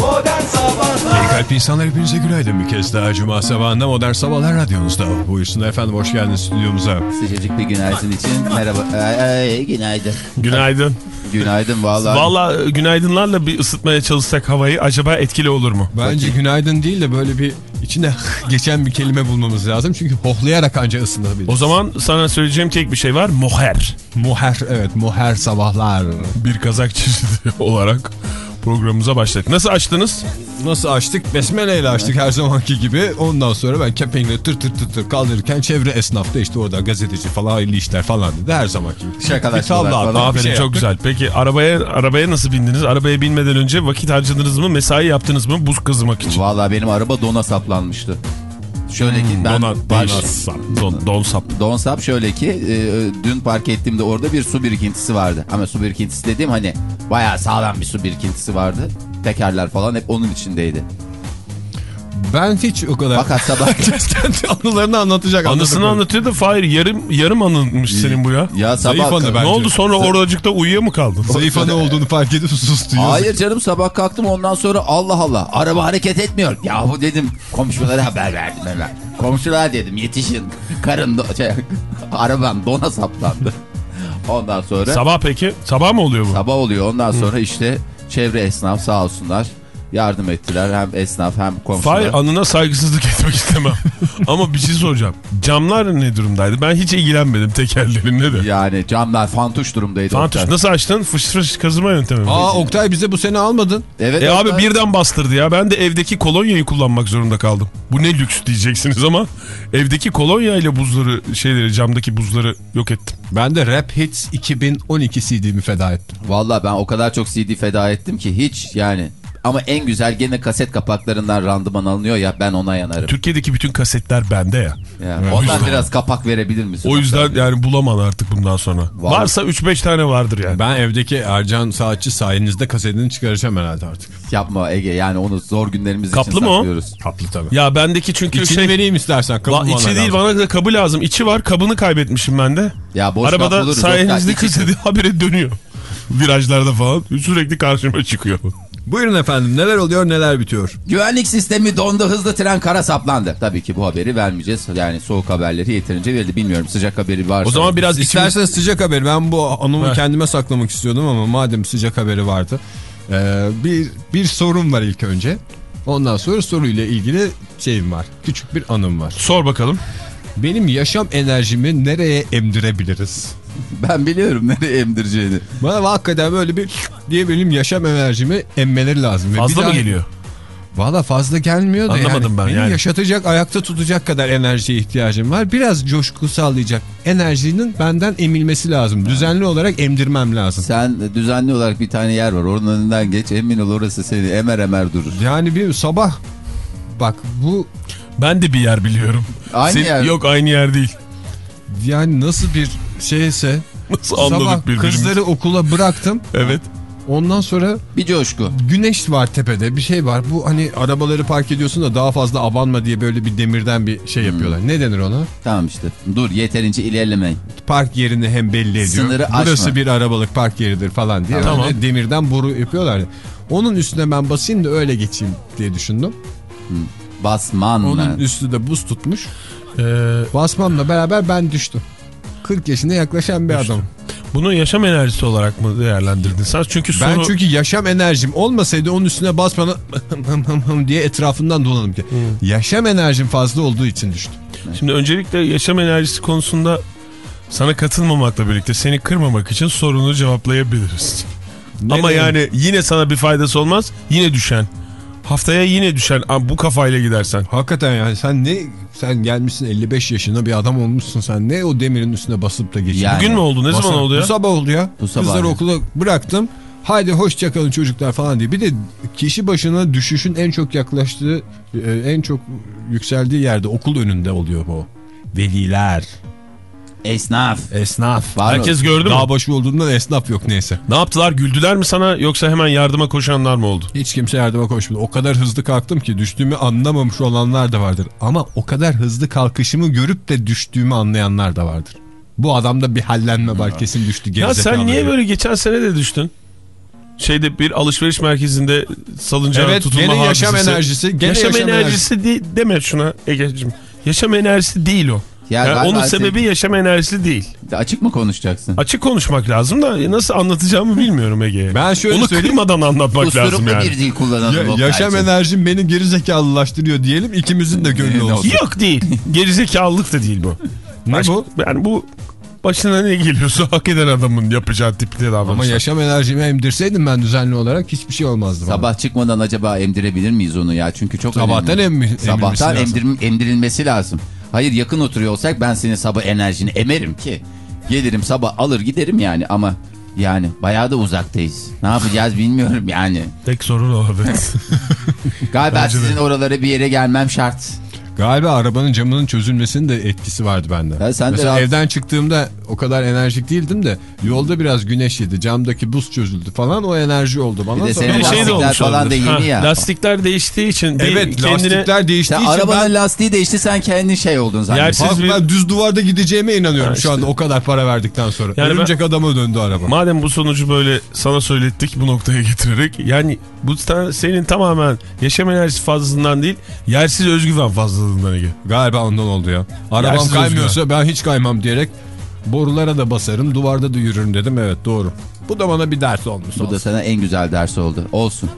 Modern Sabahlar İyi kalp insanlar hepinize günaydın bir kez daha Cuma sabahında Modern Sabahlar Radyonuzda. Buyursunlar efendim hoş geldiniz stüdyomuza. Sıcacık bir günaydın için merhaba. Ay, ay, günaydın. Günaydın. Günaydın vallahi. Valla günaydınlarla bir ısıtmaya çalışsak havayı acaba etkili olur mu? Bence günaydın değil de böyle bir içine geçen bir kelime bulmamız lazım. Çünkü hohlayarak anca ısınabilir. O zaman sana söyleyeceğim tek bir şey var. Moher. Muher evet muher sabahlar. Bir kazak çeşidi olarak programımıza başladık. Nasıl açtınız? Nasıl açtık? Besmele ile açtık her zamanki gibi. Ondan sonra ben kepengle tır tır tır tır kaldırırken çevre esnaf da işte orada gazeteci falan hayırlı işler falan dedi. Her zamanki gibi. Şakalaşmalar falan. Aferin şey çok yaptık. güzel. Peki arabaya arabaya nasıl bindiniz? Arabaya binmeden önce vakit harcadınız mı? Mesai yaptınız mı? Buz kazımak için. Vallahi benim araba dona saplanmıştı. Şöyle ki ben Dona, baş, dona sap, don, don sap. don sap şöyle ki e, dün park ettiğimde orada bir su birikintisi vardı. Ama su birikintisi dediğim hani bayağı sağlam bir su birikintisi vardı. Tekerler falan hep onun içindeydi. Ben hiç o kadar... Fakat sabah kendi anılarını anlatacak. Anısını anlatıyor da Fahir yarım yarım anılmış senin bu ya. ya Zayıf sabah anı ben. Ne Bence. oldu sonra oracıkta uyuya mı kaldın? Zayıf anı olduğunu fark edip sustu. Hayır canım sabah kalktım ondan sonra Allah Allah araba hareket etmiyor. Yahu dedim komşulara haber verdim hemen. Komşular dedim yetişin. Karın do- şey, arabam dona saplandı. Ondan sonra Sabah peki? Sabah mı oluyor bu? sabah oluyor. Ondan sonra işte çevre esnaf sağ olsunlar yardım ettiler. Hem esnaf hem komşular. Fahir anına saygısızlık etmek istemem. Ama bir şey soracağım. Camlar ne durumdaydı? Ben hiç ilgilenmedim tekerlerinde de. Yani camlar fantuş durumdaydı. Fantuş Oktay. nasıl açtın? Fış fış kazıma yöntemi mi? Aa Oktay bize bu sene almadın. Evet, E abi Oktay. birden bastırdı ya. Ben de evdeki kolonyayı kullanmak zorunda kaldım. Bu ne lüks diyeceksiniz ama evdeki kolonya ile buzları şeyleri camdaki buzları yok ettim. Ben de Rap Hits 2012 CD'mi feda ettim. Vallahi ben o kadar çok CD feda ettim ki hiç yani. Ama en güzel gene kaset kapaklarından randıman alınıyor ya ben ona yanarım. Türkiye'deki bütün kasetler bende ya. Yani ondan biraz kapak verebilir misin? O yüzden yani bulamam artık bundan sonra. Vallahi- Varsa 3-5 tane vardır yani. Ben evdeki Ercan Saatçi sayenizde kasetini çıkaracağım herhalde artık. Yapma Ege yani onu zor günlerimiz Kaplı için mı o? saklıyoruz. Kaplı tabii. Ya bendeki çünkü İçini şey... vereyim istersen. Kabı bana içi değil lazım. bana da kabı lazım. İçi var kabını kaybetmişim ben de. Ya boş Arabada sayenizde kaseti habire dönüyor. Virajlarda falan sürekli karşıma çıkıyor. Buyurun efendim neler oluyor neler bitiyor. Güvenlik sistemi dondu hızlı tren kara saplandı. Tabii ki bu haberi vermeyeceğiz. Yani soğuk haberleri yeterince verildi. Bilmiyorum sıcak haberi varsa. O zaman biraz içimiz... İsterseniz sıcak haber. Ben bu anımı Ver. kendime saklamak istiyordum ama madem sıcak haberi vardı. Ee, bir, bir sorun var ilk önce. Ondan sonra soruyla ilgili şeyim var. Küçük bir anım var. Sor bakalım. Benim yaşam enerjimi nereye emdirebiliriz? Ben biliyorum nereye emdireceğini. Bana hakikaten böyle bir diye benim yaşam enerjimi emmeleri lazım. Ve bir Fazla mı daha- geliyor? Valla fazla gelmiyor da Anlamadım yani. ben Beni yani. yaşatacak, ayakta tutacak kadar enerjiye ihtiyacım var. Biraz coşku sağlayacak enerjinin benden emilmesi lazım. Düzenli olarak emdirmem lazım. Sen düzenli olarak bir tane yer var. Onun önünden geç. Emin ol orası seni emer emer durur. Yani bir sabah bak bu Ben de bir yer biliyorum. Aynı yer. Yok aynı yer değil. yani nasıl bir şeyse Nasıl anladık sabah birbirimizi? kızları okula bıraktım. Evet. Ondan sonra Bir coşku. güneş var tepede bir şey var. Bu hani arabaları park ediyorsun da daha fazla abanma diye böyle bir demirden bir şey yapıyorlar. Ne denir ona? Tamam işte. Dur yeterince ilerlemeyin. park yerini hem belli ediyor. Sınırı Burası aşma. bir arabalık park yeridir falan diye. Tamam. Öyle demirden boru yapıyorlar. Onun üstüne ben basayım da öyle geçeyim diye düşündüm. Basman Onun mı? üstü de buz tutmuş. Ee, Basmamla beraber ben düştüm. 40 yaşına yaklaşan bir adam. bunu yaşam enerjisi olarak mı değerlendirdin sen? Çünkü soru... Ben çünkü yaşam enerjim olmasaydı onun üstüne basmadan diye etrafından dolanım ki. Yaşam enerjim fazla olduğu için düştüm. Şimdi öncelikle yaşam enerjisi konusunda sana katılmamakla birlikte seni kırmamak için sorunu cevaplayabiliriz. Ama Nereye? yani yine sana bir faydası olmaz. Yine düşen. Haftaya yine düşen bu kafayla gidersen. Hakikaten yani sen ne sen gelmişsin 55 yaşına bir adam olmuşsun sen ne o demirin üstüne basıp da geçiyorsun. Yani. Bugün mü oldu? Ne zaman Masa- oldu ya? Bu sabah oldu ya. Bu sabah Kızları yani. okula bıraktım. Haydi hoşçakalın çocuklar falan diye. Bir de kişi başına düşüşün en çok yaklaştığı, e, en çok yükseldiği yerde okul önünde oluyor bu. Veliler, Esnaf. esnaf. Var Herkes mı? gördü mü? Dağ başı olduğundan esnaf yok neyse. Ne yaptılar? Güldüler mi sana yoksa hemen yardıma koşanlar mı oldu? Hiç kimse yardıma koşmadı. O kadar hızlı kalktım ki düştüğümü anlamamış olanlar da vardır. Ama o kadar hızlı kalkışımı görüp de düştüğümü anlayanlar da vardır. Bu adamda bir hallenme var kesin düştü Ya sen niye böyle geçen sene de düştün? Şeyde bir alışveriş merkezinde salıncağa Evet tutulma gene yaşam hadisesi. enerjisi. Gene yaşam, yaşam, enerjisi değil deme şuna Ege'cim. Yaşam enerjisi değil o. Ya Yani onun sebebi yaşam enerjisi değil. Açık mı konuşacaksın? Açık konuşmak lazım da nasıl anlatacağımı bilmiyorum Ege'ye. Ben şöyle Onu söyleyeyim. kırmadan anlatmak lazım Usturuplu yani. bir dil kullanalım. Ya- yaşam enerjim beni gerizekalılaştırıyor diyelim ikimizin de gönlü olsun. Yok değil. Gerizekalılık da değil bu. Ne Başka- bu? Yani bu başına ne geliyorsa hak eden adamın yapacağı tipte davranış. Ama yaşam enerjimi emdirseydim ben düzenli olarak hiçbir şey olmazdı. bana. Sabah çıkmadan acaba emdirebilir miyiz onu ya? Çünkü çok Sabahtan önemli. emmi- Sabahtan lazım. emdirilmesi lazım. Hayır yakın oturuyor olsak ben senin sabah enerjini emerim ki. Gelirim sabah alır giderim yani ama yani bayağı da uzaktayız. Ne yapacağız bilmiyorum yani. Tek sorun o evet. Galiba Bence de. sizin oralara bir yere gelmem şart. Galiba arabanın camının çözülmesinin de etkisi vardı bende. Ya sen de Mesela rahat- evden çıktığımda o kadar enerjik değildim de yolda biraz güneş yedi. Camdaki buz çözüldü falan o enerji oldu bana. Bir de senin bana- şey de lastikler olmuş falan olabilir. da yeni ya. Lastikler değiştiği için Evet kendine lastikler değiştiği Sen için arabanın ben, lastiği değişti sen kendin şey oldun zannediyorsun. Yersiz- bir- ben düz duvarda gideceğime inanıyorum Ha şu anda o kadar para verdikten sonra. Yani ben- Örümcek adama döndü araba. Madem bu sonucu böyle sana söylettik bu noktaya getirerek yani bu senin tamamen yaşam enerjisi fazlasından değil yersiz özgüven fazlalığından Ege. Galiba ondan oldu ya. Arabam Yersiz kaymıyorsa ben hiç kaymam diyerek borulara da basarım duvarda da yürürüm dedim evet doğru. Bu da bana bir ders olmuş. Bu olsun. da sana en güzel ders oldu. Olsun.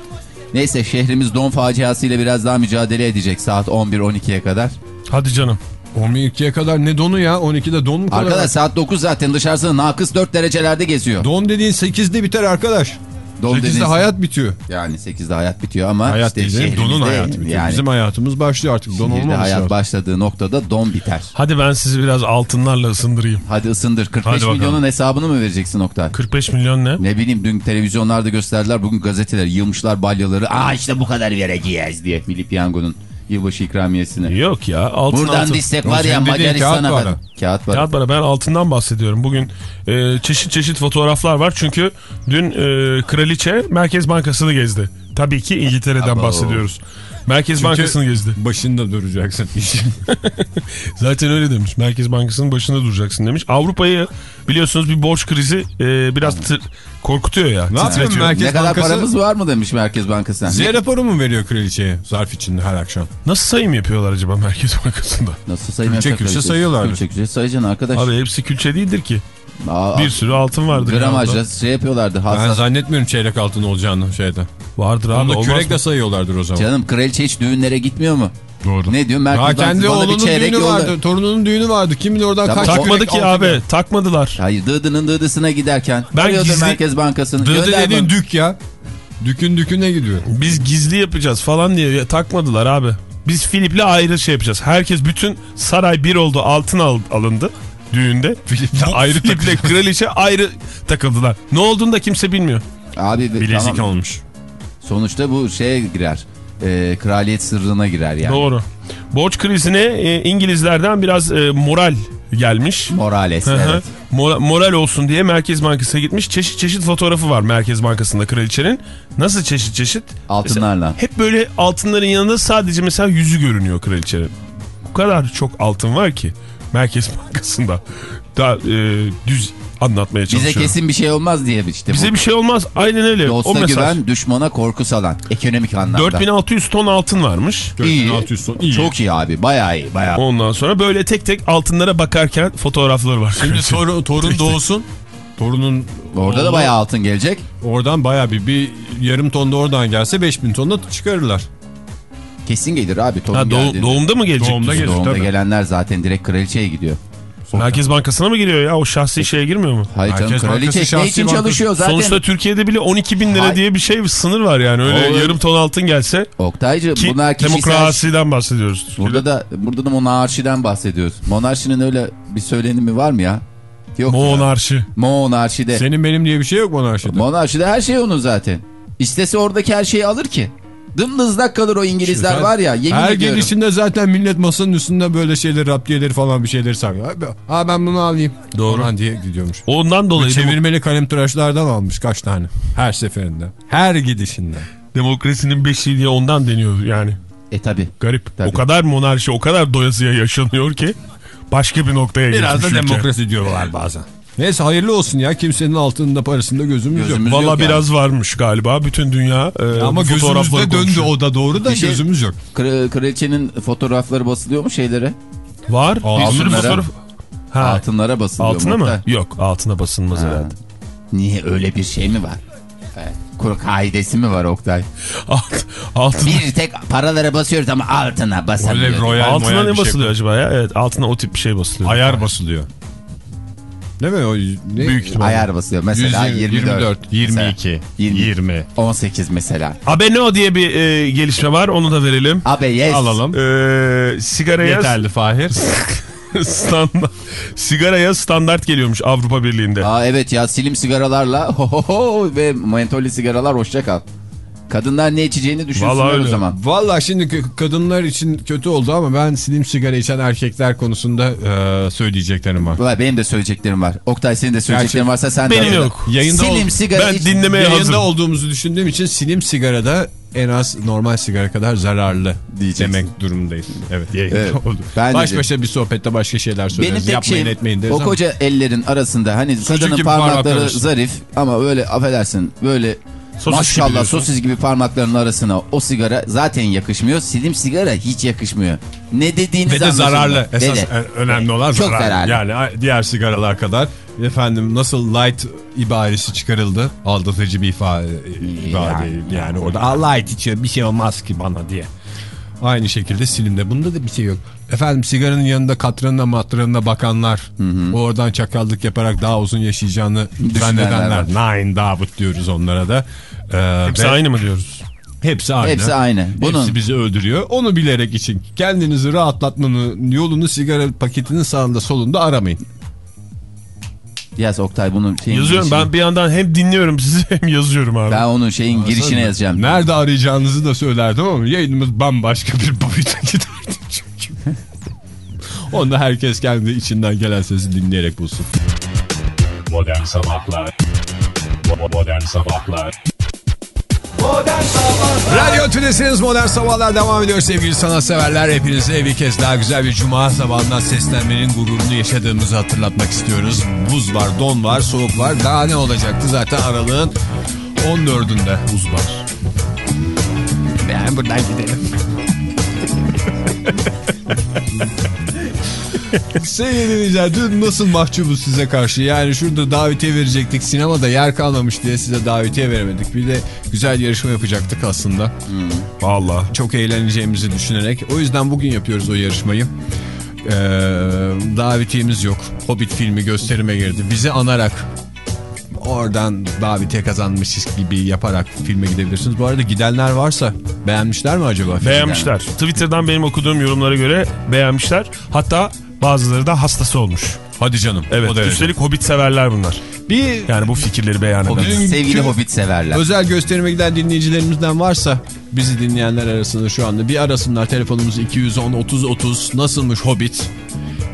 Neyse şehrimiz don faciasıyla biraz daha mücadele edecek saat 11-12'ye kadar. Hadi canım. 12'ye kadar ne donu ya? 12'de don mu kadar? Arkadaş saat 9 zaten dışarısı nakıs 4 derecelerde geziyor. Don dediğin 8'de biter arkadaş. Don 8'de dediğin- hayat bitiyor. Yani 8'de hayat bitiyor ama Hayat işte değil, donun hayatı bitiyor. Yani Bizim hayatımız başlıyor artık. Don şehirde olmaması hayat lazım. başladığı noktada don biter. Hadi ben sizi biraz altınlarla ısındırayım. Hadi ısındır. 45 Hadi bakalım. milyonun hesabını mı vereceksin Oktay? 45 milyon ne? Ne bileyim dün televizyonlarda gösterdiler bugün gazeteler yığmışlar balyaları. Aa işte bu kadar vereceğiz diye Milli Piyango'nun yılbaşı ikramiyesini. Yok ya altın Buradan altın. destek var ya Macaristan'a kağıt kadar. para. Kağıt para. Kağıt para ben altından bahsediyorum. Bugün e, çeşit çeşit fotoğraflar var. Çünkü dün e, kraliçe Merkez Bankası'nı gezdi. Tabii ki İngiltere'den Abo. bahsediyoruz. Merkez Çünkü Bankası'nı gezdi. Başında duracaksın. Zaten öyle demiş. Merkez Bankası'nın başında duracaksın demiş. Avrupa'yı biliyorsunuz bir borç krizi e, biraz tır- korkutuyor ya. Ne. Merkez ne kadar Bankası? paramız var mı demiş Merkez Bankası. Z raporu mu veriyor kraliçeye zarf içinde her akşam? Nasıl sayım yapıyorlar acaba Merkez Bankası'nda? Nasıl sayım Külçe yapacak külçe öyle? sayıyorlardır. Külçe külçe sayacaksın arkadaş. Abi hepsi külçe değildir ki. Aa, Bir sürü altın vardır. Gramajla şey yapıyorlardı. Ben Hassas. zannetmiyorum çeyrek altın olacağını şeyde. Vardır abi. Onu olmaz kürekle mı? sayıyorlardır o zaman. Canım kraliçe hiç düğünlere gitmiyor mu? Doğru. Ne diyor? Merkez Daha kendi oğlunun düğünü yolla. vardı. Torununun düğünü vardı. Kim bilir oradan Tamam, kaç Takmadı ki abi. geldi. Takmadılar. Hayır dıdının dıdısına giderken. Ben arıyordur gizli- Merkez Bankası'nı. Dıdı dediğin dük ya. Dükün düküne gidiyor. Biz gizli yapacağız falan diye ya, takmadılar abi. Biz Filip'le ayrı şey yapacağız. Herkes bütün saray bir oldu altın al- alındı düğünde. Filip'le ayrı Filip'le kraliçe ayrı takıldılar. Ne olduğunu da kimse bilmiyor. Abi Bilezik tamam. olmuş. Sonuçta bu şeye girer. Ee, kraliyet sırrına girer yani. Doğru. Borç krizine e, İngilizlerden biraz e, moral gelmiş. Morales Hı hı. evet. Mora- moral olsun diye Merkez Bankası'na gitmiş. Çeşit çeşit fotoğrafı var Merkez Bankası'nda kraliçenin. Nasıl çeşit çeşit? Altınlarla. Hep böyle altınların yanında sadece mesela yüzü görünüyor kraliçenin. O kadar çok altın var ki Merkez Bankası'nda. Daha e, düz anlatmaya Bize çalışıyorum. kesin bir şey olmaz diye işte Bize bu. bir şey olmaz. Aynen öyle. o Dosta mesaj. güven, düşmana korku salan. Ekonomik anlamda. 4600 ton altın varmış. İyi. 4600 ton. İyi. Çok iyi abi. Bayağı iyi. Bayağı. Ondan sonra böyle tek tek altınlara bakarken fotoğrafları var. Şimdi torun, torun doğsun. Torunun Orada da oğlu- bayağı altın gelecek. Oradan bayağı bir, bir yarım ton da oradan gelse 5000 ton da çıkarırlar. Kesin gelir abi Ha, doğ- doğumda mı gelecek? Doğumda gelir. Doğumda tabii. gelenler zaten direkt kraliçeye gidiyor. Merkez Bankası'na mı giriyor ya? O şahsi şeye girmiyor mu? Hayır canım Merkez kraliçe Bankası ne şahsi için bankası. çalışıyor zaten. Sonuçta Türkiye'de bile 12 bin lira Hay- diye bir şey sınır var yani. Öyle Oğlum. yarım ton altın gelse Oktaycı ki bunlar kişisel... demokrasiden bahsediyoruz. Burada da, burada da monarşiden bahsediyoruz. Monarşinin öyle bir söylenimi var mı ya? Yok ya. Monarşi. Monarşide. Senin benim diye bir şey yok monarşide. Monarşide her şey onun zaten. İstese oradaki her şeyi alır ki. Dımdızlak kalır o İngilizler var ya yemin Her ediyorum. gelişinde zaten millet masanın üstünde böyle şeyler, raptiyeleri falan bir şeyleri saklıyor. Abi, Ha ben bunu alayım. Doğru. Falan diye gidiyormuş. Ondan dolayı demo- çevirmeli kalem tıraşlardan almış kaç tane. Her seferinde. Her gidişinde. demokrasinin beşiği diye ondan deniyor yani. E tabi. Garip. Tabii. O kadar monarşi, o kadar doyasıya yaşanıyor ki başka bir noktaya Biraz da ülke. demokrasi diyorlar bazen. Neyse hayırlı olsun ya kimsenin altında parasında gözümüz, Gözümüz yok. Valla yani. biraz varmış galiba bütün dünya. e, Ama gözümüzde döndü konuşuyor. o da doğru da Bir şey- gözümüz yok. Kra- Kraliçenin fotoğrafları basılıyor mu şeylere? Var. Bir sürü Altınlara. fotoğraf. Ha. Altınlara basılıyor Altına mu? mı? Yok altına basılmaz Ha. herhalde. Niye öyle bir şey mi var? Evet. Kur kaidesi mi var Oktay? Alt, altına, Bir tek paralara basıyoruz ama altına basamıyoruz. royal altına ne şey basılıyor acaba ya? Evet altına o tip bir şey basılıyor. Ayar basılıyor. Değil mi o? Ne? Büyük ihtimal. Ayar basıyor. Mesela 120, 24. 22, 20. 20. 18 mesela. Abeno diye bir e, gelişme var onu da verelim. Abi yes. Alalım. E, sigaraya Yeterli Fahir. standart, sigaraya standart geliyormuş Avrupa Birliği'nde. Aa evet ya silim sigaralarla ho ho ho ve mentolli sigaralar hoşça kal. Kadınlar ne içeceğini düşünsünler Vallahi o zaman. Valla şimdi kadınlar için kötü oldu ama ben slim sigara içen erkekler konusunda e, söyleyeceklerim var. Valla benim de söyleyeceklerim var. Oktay senin de söyleyeceklerin Gerçi varsa sen de. benim yok. Yayında Silim ol- sigara Ben iç- dinlemeye Yayında hazırım. olduğumuzu düşündüğüm için slim sigarada en az normal sigara kadar zararlı Diyeceksin. demek durumundayız. Evet yayında Evet, oldu. ben de Baş başa bir sohbette başka şeyler Benim söyleriz. tek Yapmayın şeyim etmeyin deriz o ama. koca ellerin arasında hani kadının gibi parmakları parmaklar. zarif ama böyle affedersin böyle Sosis maşallah sosis gibi parmaklarının arasına o sigara zaten yakışmıyor. Silim sigara hiç yakışmıyor. Ne dediğiniz Ve de anlaşılmıyor. zararlı. Esas de. en önemli olan Çok zararlı. zararlı. Yani diğer sigaralar kadar efendim nasıl light ibaresi çıkarıldı. Aldatıcı bir ifade, ibade yani orada "Aa, light içiyor bir şey olmaz ki bana diye. Aynı şekilde silimde. Bunda da bir şey yok. Efendim sigaranın yanında katranına matranına bakanlar oradan çakallık yaparak daha uzun yaşayacağını zannedenler. Nine Davut diyoruz onlara da. Ee, Hepsi ve aynı mı diyoruz? Hepsi aynı. Hepsi aynı. Bunun Hepsi bizi öldürüyor. Onu bilerek için kendinizi rahatlatmanın yolunu sigara paketinin sağında solunda aramayın. yaz Oktay bunun şeyin Yazıyorum girişini- ben bir yandan hem dinliyorum sizi hem yazıyorum abi. Ben onun şeyin girişine yazacağım. Nerede arayacağınızı da söylerdim ama yayınımız bambaşka bir boyuta giderdi. Onu da herkes kendi içinden gelen sesi dinleyerek bulsun. Modern Sabahlar Modern Sabahlar Modern Sabahlar Radyo Tülesi'niz Modern Sabahlar devam ediyor sevgili sanatseverler. Hepinize bir kez daha güzel bir cuma sabahından seslenmenin gururunu yaşadığımızı hatırlatmak istiyoruz. Buz var, don var, soğuk var. Daha ne olacaktı zaten aralığın 14'ünde buz var. Yani buradan gidelim. Sevgili dinleyiciler dün nasıl mahcubuz size karşı? Yani şurada davetiye verecektik sinemada yer kalmamış diye size davetiye veremedik. Bir de güzel yarışma yapacaktık aslında. Valla. çok eğleneceğimizi düşünerek. O yüzden bugün yapıyoruz o yarışmayı. Ee, davetiyemiz yok. Hobbit filmi gösterime girdi. Bizi anarak oradan davetiye kazanmışız gibi yaparak filme gidebilirsiniz. Bu arada gidenler varsa beğenmişler mi acaba? Beğenmişler. Twitter'dan benim okuduğum yorumlara göre beğenmişler. Hatta bazıları da hastası olmuş. Hadi canım. Evet. o derece. Üstelik Hobbit severler bunlar. bir Yani bu fikirleri beyan eden. Sevgili Hobbit severler. Özel gösterime giden dinleyicilerimizden varsa bizi dinleyenler arasında şu anda bir arasınlar telefonumuz 210 30 30 nasılmış Hobbit?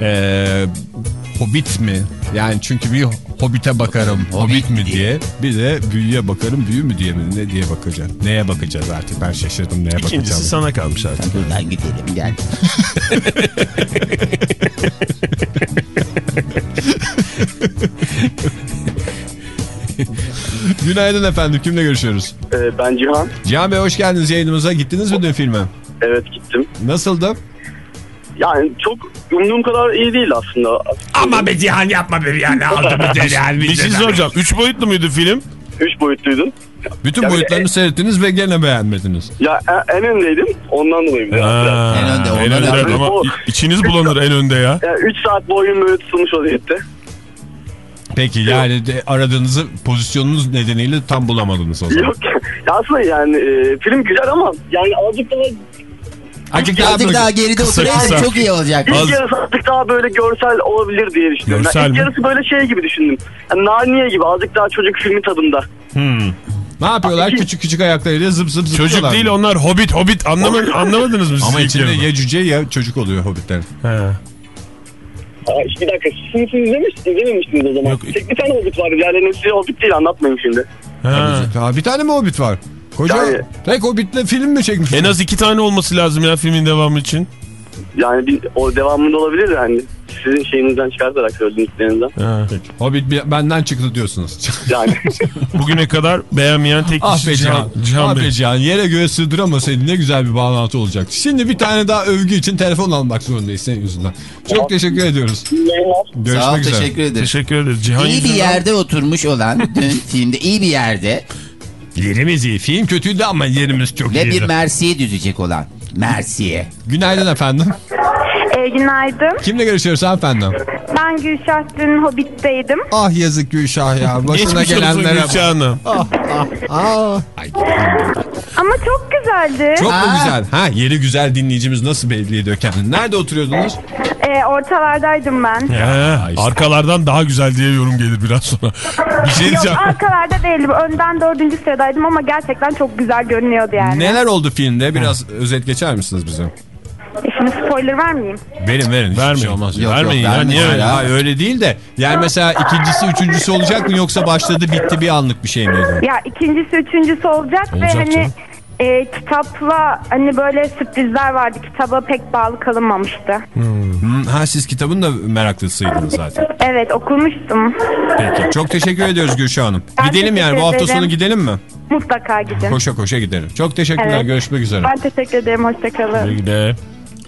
Ee, Hobbit mi? Yani çünkü bir Hobbit'e bakarım Hobbit mi diye bir de büyüye bakarım büyü mü diye mi ne diye bakacağım. Neye bakacağız artık ben şaşırdım neye İkincisi bakacağım. sana kalmış artık. Buradan gidelim gel. Günaydın efendim kimle görüşüyoruz? Ee, ben Cihan. Cihan Bey hoş geldiniz yayınımıza gittiniz mi dün filme? Evet gittim. Nasıldı? Yani çok umduğum kadar iyi değil aslında. Ama be Cihan yapma be yani aldı bir yani. Bir şey soracağım. Üç boyutlu muydu film? Üç boyutluydu. Bütün Ya boyutlarını seyrettiniz ve gene beğenmediniz. Ya en, en öndeydim. Ondan dolayı. Ha, En önde, en önde önde. ama O- içiniz bulanır en önde ya. Yani 3 saat boyum böyle tutulmuş vaziyette. Peki yani de aradığınızı pozisyonunuz nedeniyle tam bulamadınız o zaman. Yok. Ya aslında yani e, film güzel ama yani azıcık daha Azıcık Azıcık daha geride Kısa oturayım kısa. çok iyi olacak. ilk Az- yarısı azıcık daha böyle görsel olabilir diye düşünüyorum. Görsel yani ilk mi? yarısı böyle şey gibi düşündüm. Yani Narnia gibi azıcık daha çocuk filmi tadında. Ne yapıyorlar? Küçük küçük ayaklarıyla zıp zıp zıplıyorlar. Çocuk değil mı? onlar hobbit hobbit Anlama, anlamadınız mı siz Ama içinde ya cüce ya çocuk oluyor hobbitlerin. He. Aa, bir dakika siz, izlemiş, izlememiştiniz o zaman. Yok. Tek bir tane Hobbit vardı. Yani size Hobbit değil anlatmayayım şimdi. Ha, bir tane mi hobbit var? Koca Yani- tek hobbitle film mi çekmiş? En az iki tane olması lazım ya filmin devamı için. Yani bir, o devamında olabilir yani. sizin şeyinizden çıkartarak söylediklerinizden. Ha. Hobbit benden çıktı diyorsunuz. Yani Bugüne kadar beğenmeyen tek ah kişi be Cihan. Cihan, Cihan ah be Bey. Cihan. Yere göğe sığdıramasaydın ne güzel bir bağlantı olacaktı. Şimdi bir tane daha övgü için telefon almak zorundayız senin yüzünden. Çok teşekkür ediyoruz. Görüşmek Sağ ol üzere. teşekkür ederim. Teşekkür ederiz. Cihan İyi bir yüzünden- yerde oturmuş olan dün filmde iyi bir yerde Yerimiz iyi. Film kötüydü ama yerimiz çok ve bir. Mersiye düzecek olan. Mersiye. Günaydın efendim. E, günaydın. Kimle görüşüyoruz efendim? Ben Gülşah dün Hobbit'teydim. Ah yazık Gülşah ya. Başına Geçmiş olsun gelenlere bak. Gülşah Hanım. Ah. Ay, Ama çok güzeldi. çok mu güzel? Ha yeri güzel dinleyicimiz nasıl belli ediyor kendini? Nerede oturuyordunuz? E, ortalardaydım ben. He, işte. arkalardan daha güzel diye yorum gelir biraz sonra. Bir şey Yok arkalarda değildim. Önden dördüncü sıradaydım ama gerçekten çok güzel görünüyordu yani. Neler oldu filmde? Biraz özet geçer misiniz bize? E, şimdi spoiler vermeyeyim. Verin verin. hiçbir Vermeyin. şey olmaz. Yok, Vermeyin yok, ya, niye öyle? ya. Hayır öyle değil de. Yani mesela ikincisi üçüncüsü olacak mı yoksa başladı bitti bir anlık bir şey miydi? Ya ikincisi üçüncüsü olacak, ve Olacak hani canım. E, kitapla hani böyle sürprizler vardı. Kitaba pek bağlı kalınmamıştı. Hmm, Ha siz kitabın da meraklısıydınız zaten. Evet okumuştum. Peki. Çok teşekkür ediyoruz Gülşah Hanım. Ben gidelim yani bu hafta sonu gidelim mi? Mutlaka gidin. Koşa koşa gidelim. Çok teşekkürler. Evet. Görüşmek üzere. Ben teşekkür ederim. Hoşçakalın. Bir de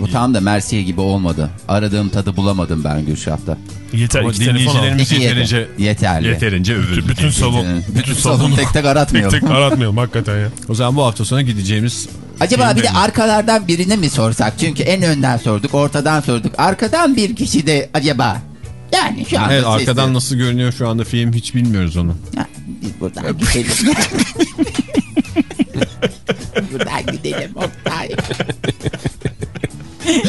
Bu tam da Mersiye gibi olmadı. Aradığım tadı bulamadım ben Gülşah'ta. yeter Ama iki dinleyicilerimiz İki yeterince, yeter. Yeterli. yeterince övüldü. Bütün salon. Bütün salonu tek tek Tek aratmayalım. tek aratmayalım hakikaten ya. O zaman bu hafta sonu gideceğimiz... Acaba bir de arkalardan birine mi sorsak? Çünkü en önden sorduk, ortadan sorduk. Arkadan bir kişi de acaba... Yani şu anda Evet sesli- arkadan nasıl görünüyor şu anda film hiç bilmiyoruz onu. Ya, biz buradan gidelim. buradan gidelim Oktay.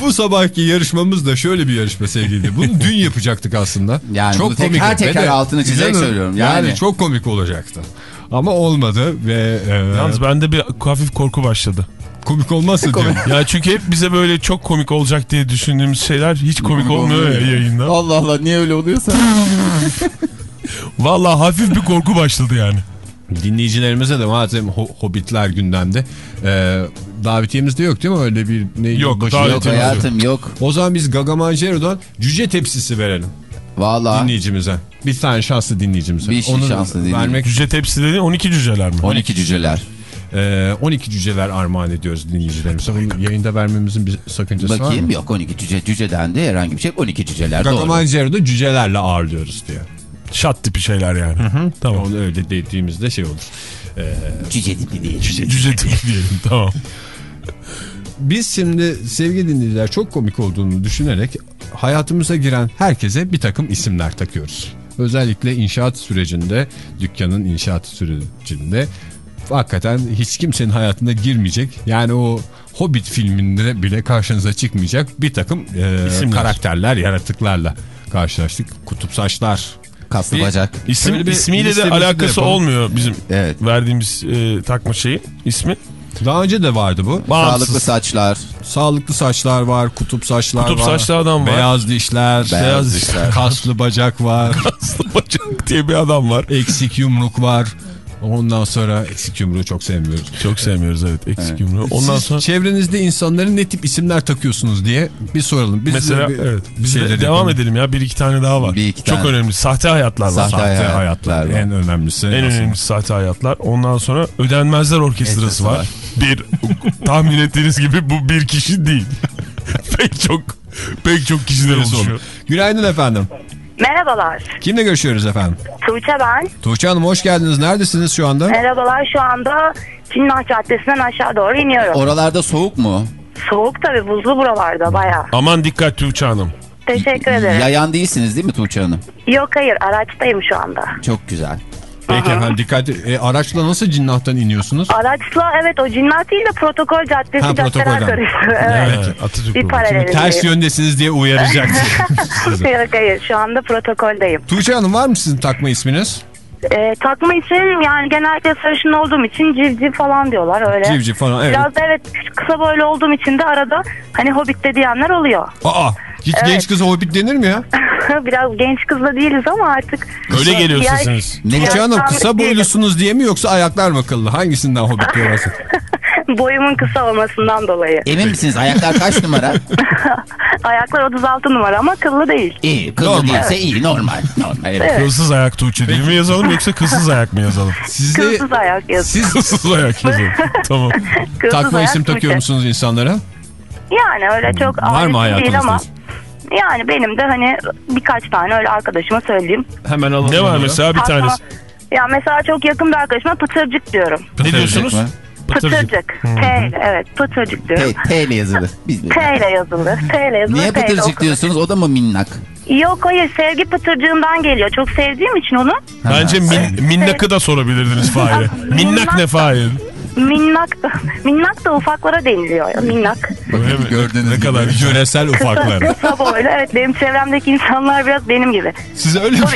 Bu sabahki yarışmamız da şöyle bir yarışma sevgili. Bunu dün yapacaktık aslında. Yani tekrar komik. tekrar Ve de altını çizerek inanın, söylüyorum. Yani. Yani. çok komik olacaktı. Ama olmadı ve e, Yalnız bende bir hafif korku başladı. komik olmazsa diyorum. Ya çünkü hep bize böyle çok komik olacak diye düşündüğümüz şeyler hiç komik olmuyor ya yayında. Allah Allah niye öyle oluyorsa. Vallahi hafif bir korku başladı yani. Dinleyicilerimize de madem ho- hobbitler gündemde. E, davetiyemiz de yok değil mi öyle bir ne Yok, yok hayatım yok. O zaman biz Gagamanjero'dan cüce tepsisi verelim Valla. dinleyicimize. Bir tane şanslı dinleyicimize. Bir Onu şanslı dinleyici. vermek Cüce tepsi dediğin 12 cüceler mi? 12 cüceler. e, 12 cüceler armağan ediyoruz dinleyicilerimize. Bunu yayında vermemizin bir sakıncası var Bakayım mı? yok 12 cüce. Cüceden de herhangi bir şey yok. 12 cüceler doğru. Gagamanjero'da cücelerle ağırlıyoruz diyor. Şat tipi şeyler yani. Tamam. Onu öyle dediğimizde şey olur. Cüce tipi değil. Cüce tipi diyelim tamam. Biz şimdi sevgili dinleyiciler çok komik olduğunu düşünerek hayatımıza giren herkese bir takım isimler takıyoruz. Özellikle inşaat sürecinde, dükkanın inşaat sürecinde hakikaten hiç kimsenin hayatına girmeyecek. Yani o Hobbit filminde bile karşınıza çıkmayacak bir takım e, İsimler. karakterler, yaratıklarla karşılaştık. Kutup saçlar. Kaslı Bir- bacak. İsim, bir ismiyle de de alakası yapalım. olmuyor bizim Evet. verdiğimiz e, takma şeyi ismi. Daha önce de vardı bu. Bağımsız. Sağlıklı saçlar. Sağlıklı saçlar var, kutup saçlar Kutup var. saçlı adam var. Beyaz dişler, Beyaz dişler. kaslı bacak var, Aslı bacak diye bir adam var. eksik yumruk var. Ondan sonra eksik yumruğu çok sevmiyoruz. Çok sevmiyoruz evet eksik yumruğu. Ondan Siz sonra çevrenizde insanların ne tip isimler takıyorsunuz diye bir soralım. Biz mesela bir- evet biz de devam yapalım. edelim ya bir iki tane daha var. Bir iki Çok tane. önemli sahte hayatlar var. Sahte Sahte. Hayatlar hayatlar var. en önemlisi. En aslında. önemli sahte hayatlar. Ondan sonra ödenmezler orkestrası Orkestrası var. var. Bir tahmin ettiğiniz gibi bu bir kişi değil. pek çok pek çok kişiden oluşuyor. Günaydın efendim. Merhabalar. Kimle görüşüyoruz efendim? Tuğçe ben. Tuğçe Hanım hoş geldiniz. Neredesiniz şu anda? Merhabalar şu anda Cinnah Caddesi'nden aşağı doğru iniyorum. Oralarda soğuk mu? Soğuk tabii buzlu buralarda baya. Aman dikkat Tuğçe Hanım. Teşekkür ederim. Yayan değilsiniz değil mi Tuğçe Hanım? Yok hayır araçtayım şu anda. Çok güzel. Peki efendim dikkat. E, araçla nasıl cinnahtan iniyorsunuz? Araçla evet o Cinnah değil de Protokol Caddesi Ha, caddeler karıştı. Evet. Evet, Atatürk Bir paralel. Ters yöndesiniz diye uyaracaktı. sizi. Yok hayır şu anda protokoldeyim. Tuğçe Hanım var mı sizin takma isminiz? Ee, takma isim yani genellikle sarışın olduğum için civciv falan diyorlar öyle. Civciv falan evet. Biraz da evet kısa boylu olduğum için de arada hani hobbit de diyenler oluyor. Aa hiç Evet. genç kıza hobbit denir mi ya? Biraz genç kızla değiliz ama artık. Öyle geliyor sesiniz. Ne Tuğçe Hanım kısa boylusunuz diye mi yoksa ayaklar mı kıllı? Hangisinden hobbit diyorlar? Boyumun kısa olmasından dolayı. Emin misiniz ayaklar kaç numara? Ayaklar 36 numara ama kıllı değil. İyi kızı Normal. değilse iyi normal. normal evet. Kılsız ayak Tuğçe diye mi yazalım yoksa kılsız ayak mı yazalım? Sizde Kılsız ayak yazıyor. siz Kılsız ayak yazalım. tamam. Kılsız takma ayak isim takıyor musunuz insanlara? Yani öyle çok Var mı adet değil hayatınızda? ama. Yani benim de hani birkaç tane öyle arkadaşıma söyleyeyim. Hemen alalım. Ne var onu. mesela bir Hatta- tanesi? Ya mesela çok yakın bir arkadaşıma pıtırcık diyorum. Ne diyorsunuz? mı? Pıtırcık. T ile evet pıtırcık diyorum. T ile yazılı. Biz de- ile yazılı. T ile yazılı. Niye ile pıtırcık okunur. diyorsunuz? O da mı minnak? Yok hayır sevgi pıtırcığından geliyor. Çok sevdiğim için onu. Bence min, minnakı da sorabilirdiniz Fahir'e. Minnak ne Fahir? Minnak da, minnak da ufaklara deniliyor. ya, Minnak. Öyle mi? Gördüğünüz ne kadar. Yöresel Kısa, ufakları. kısa boylu. Evet benim çevremdeki insanlar biraz benim gibi. Size öyle mi?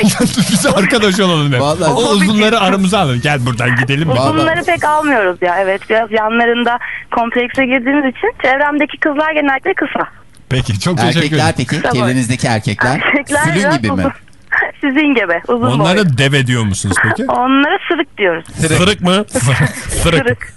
Bize arkadaş olalım hep. Vallahi- O uzunları aramıza alın. Gel buradan gidelim. mi? Vallahi- Bunları pek almıyoruz ya. Evet biraz yanlarında komplekse girdiğimiz için çevremdeki kızlar genellikle kısa. Peki çok teşekkür Erkekler ederim. peki? Tamam. Çevrenizdeki erkekler? Erkekler Sülün gibi mi? Sizin gibi uzun boylu. Onlara deve diyor musunuz peki? Onlara sırık diyoruz. Sırık mı? Sırık. Sırık.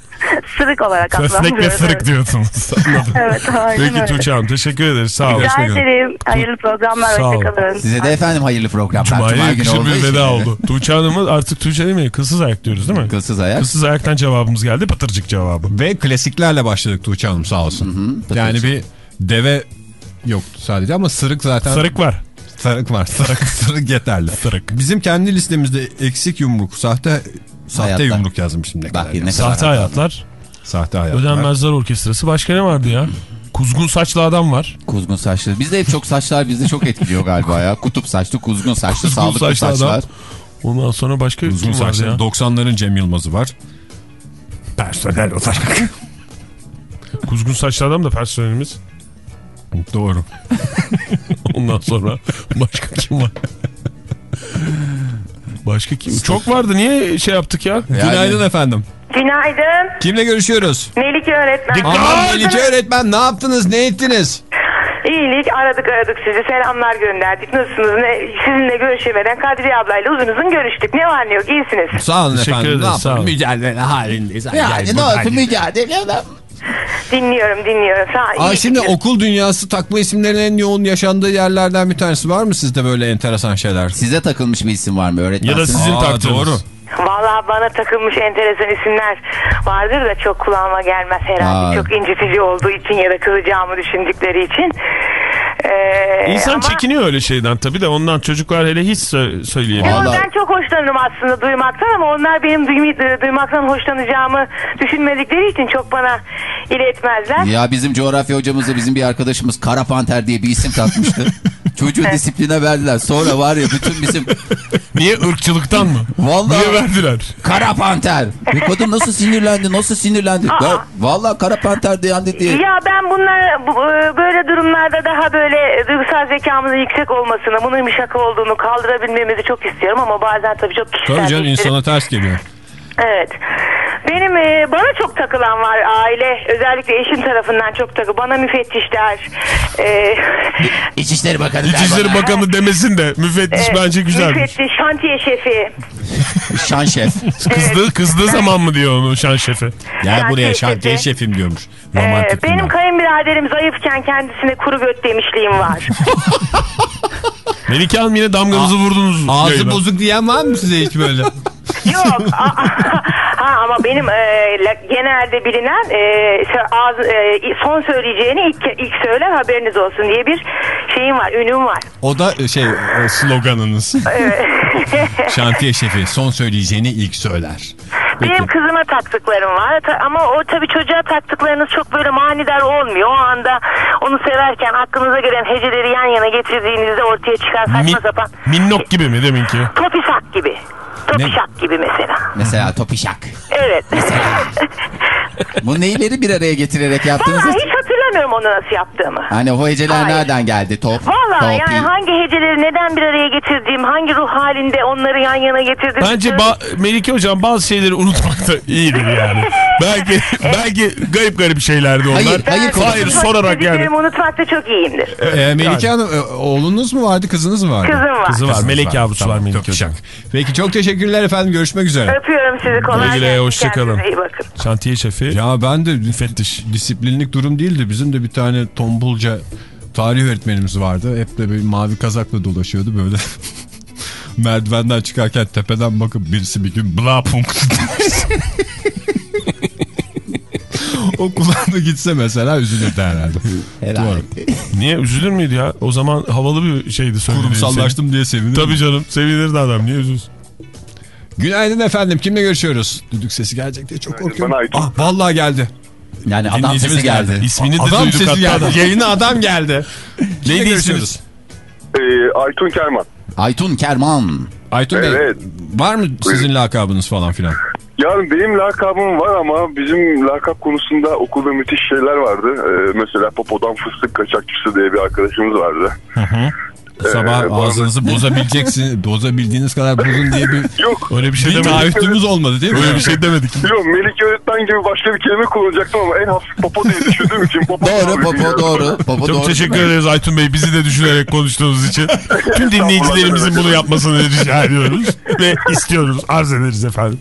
Sırık olarak Kösnek ve sırık evet. diyorsunuz. Anladım. Evet aynen Peki öyle. Tuğçe Hanım teşekkür ederiz. Sağ olun. Rica ederim. Hayırlı programlar. Sağ olun. Hoşçakalın. Size de efendim hayırlı programlar. Cuma'ya Cuma günü yakışır bir veda oldu. Tuğçe Hanım'ın artık Tuğçe değil mi? Kılsız ayak diyoruz değil mi? Kılsız ayak. Kılsız ayaktan cevabımız geldi. Pıtırcık cevabı. Ve klasiklerle başladık Tuğçe Hanım sağ olsun. yani bir deve yok sadece ama sırık zaten. Sarık var. Sarık var. Sarık, sırık yeterli. Sarık. Bizim kendi listemizde eksik yumruk, sahte sahte Hayatlar. yumruk yazmışım ne kadar. Bak ne ya. kadar Sahte hayatlar. Sahte hayatlar. Ödenmezler orkestrası. Başka ne vardı ya? Kuzgun saçlı adam var. Kuzgun saçlı. Bizde hep çok saçlar bizde çok etkiliyor galiba ya. Kutup saçlı, kuzgun saçlı, Kuzgun sağlıklı saçlı adam. saçlar. Ondan sonra başka Uzun kim vardı saçlı. ya? 90'ların Cem Yılmaz'ı var. Personel olarak. Kuzgun saçlı adam da personelimiz. Doğru. Ondan sonra başka kim var? Başka kim? Çok vardı. Niye şey yaptık ya? Günaydın efendim. Günaydın. Kimle görüşüyoruz? Melike öğretmen. Aman Melike öğretmen ne yaptınız ne ettiniz? İyilik aradık aradık sizi selamlar gönderdik nasılsınız ne, sizinle görüşemeden Kadriye ablayla uzun uzun görüştük ne var ne yok iyisiniz. Sağ olun Teşekkür efendim. ederiz, ne sağ yapalım? olun. Mücadele halindeyiz. Yani ne olsun mücadele. Dinliyorum dinliyorum sağ Aa, şimdi gidiyor. okul dünyası takma isimlerin en yoğun yaşandığı yerlerden bir tanesi var mı sizde böyle enteresan şeyler? Size takılmış bir isim var mı öğretmen? Ya da Siz- sizin Aa, taktığınız. doğru. Valla bana takılmış enteresan isimler vardır da çok kulağıma gelmez herhalde Aa. çok incitici olduğu için ya da kızacağımı düşündükleri için. Ee, İnsan ama- çekiniyor öyle şeyden tabii de ondan çocuklar hele hiç sö- söyleyemiyor. Yo, Vallahi- ben çok hoşlanırım aslında duymaktan ama onlar benim duymaktan hoşlanacağımı düşünmedikleri için çok bana iletmezler. Ya bizim coğrafya hocamız da bizim bir arkadaşımız Kara Panter diye bir isim takmıştı. Çocuğu disipline verdiler. Sonra var ya bütün bizim Niye ırkçılıktan mı? Vallahi- Niye verdiler? Kara Panter. Bir kadın nasıl sinirlendi nasıl sinirlendi. Aa. Ben, vallahi Kara Panter diye diye. Ya ben bunlar bu- e, böyle durumlarda daha böyle duygusal zekamızın yüksek olmasını, bunun bir şaka olduğunu kaldırabilmemizi çok istiyorum ama bazen tabii çok Tabii canım insana ters geliyor. Evet. Benim e, bana çok takılan var aile özellikle eşim tarafından çok takı. Bana müfettişler. E, İçişleri Bakanı. der İçişleri bana. Bakanı demesin de müfettiş e, bence güzelmiş. Müfettiş, şantiye şefi. Şan şef. Kızdığı, kızdığı zaman mı diyor onu şan şefi? Gel Şantiye buraya şefi. şantiye şefim diyormuş. E, Romantik benim bunlar. kayınbiraderim zayıfken kendisine kuru göt demişliğim var. Melike Hanım yine damganızı vurdunuz. Ağzı yayına. bozuk diyen var mı size hiç böyle? Yok. ha ama benim e, genelde bilinen e, ağız- e, son söyleyeceğini ilk ilk söyler haberiniz olsun diye bir şeyim var, ünüm var. O da şey e, sloganınız. Şantiye şefi son söyleyeceğini ilk söyler. Peki. Benim kızıma taktıklarım var ama o tabii çocuğa taktıklarınız çok böyle manidar olmuyor. O anda onu severken aklınıza gelen heceleri yan yana getirdiğinizde ortaya çıkan saçma Min- sapan minnok gibi mi deminki? topisak gibi. Topişak gibi mesela. Mesela Topişak. Evet. Bu neyleri bir araya getirerek yaptığınızı hiç hatırlamıyorum onu nasıl yaptığımı. Hani o heceler Hayır. nereden geldi? Top, Valla top, yani hangi heceleri neden bir araya getirdiğim, hangi ruh halinde onları yan yana getirdim. Bence ba- Melike hocam bazı şeyleri unutmak da iyidir yani. belki belki garip garip şeylerdi onlar. Hayır, hayır, Hayır sorarak yani. unutmakta çok iyiyimdir. Ee, Melike Hanım e, oğlunuz mu vardı kızınız mı vardı? Kızım var. Kızı var. Kızınız Melek yavrusu var Tamam, Melike çok hocam. Peki çok teşekkürler efendim görüşmek üzere. Öpüyorum sizi. Kolay gelsin. hoşçakalın. Kendinize iyi bakın. Şantiye şefi. Ya ben de müfettiş disiplinlik durum değildi. Bizim de bir tane tombulca tarih öğretmenimiz vardı. Hep de bir mavi kazakla dolaşıyordu böyle. Merdivenden çıkarken tepeden bakıp birisi bir gün bla punk o kulağına gitse mesela üzülürdü herhalde. Herhalde. Doğru. Niye üzülür müydü ya? O zaman havalı bir şeydi söylediğin Kurumsallaştım diye sevindim. senin. Tabii canım sevinirdi adam niye üzülsün? Günaydın efendim. Kimle görüşüyoruz? Düdük sesi gelecek diye çok korkuyorum. bana ait. Ah vallahi geldi. Yani adam sesi geldi. İsmini de Adam duyduk sesi hatta geldi. Yayına adam geldi. Neydi isminiz? Ee, Aytun Kerman. Aytun Kerman. Aytun Bey Evet. var mı sizin lakabınız falan filan? Yani benim lakabım var ama bizim lakap konusunda okulda müthiş şeyler vardı. Ee, mesela Popo'dan fıstık kaçakçısı diye bir arkadaşımız vardı. Sabah Ee, ağzınızı bozabileceksiniz, bozabildiğiniz kadar bozun diye bir Yok. Öyle bir şey bir demedik. taahhütümüz olmadı değil mi? Öyle bir şey demedik. Yok Melike öğretmen gibi başka bir kelime kullanacaktım ama en hafif Popo diye düşündüğüm için Popo. Doğru popo doğru. Popo Çok doğru. teşekkür ederiz Aytun Bey bizi de düşünerek konuştuğunuz için. Tüm dinleyicilerimizin bunu yapmasını rica ediyoruz. Ve istiyoruz, arz ederiz efendim.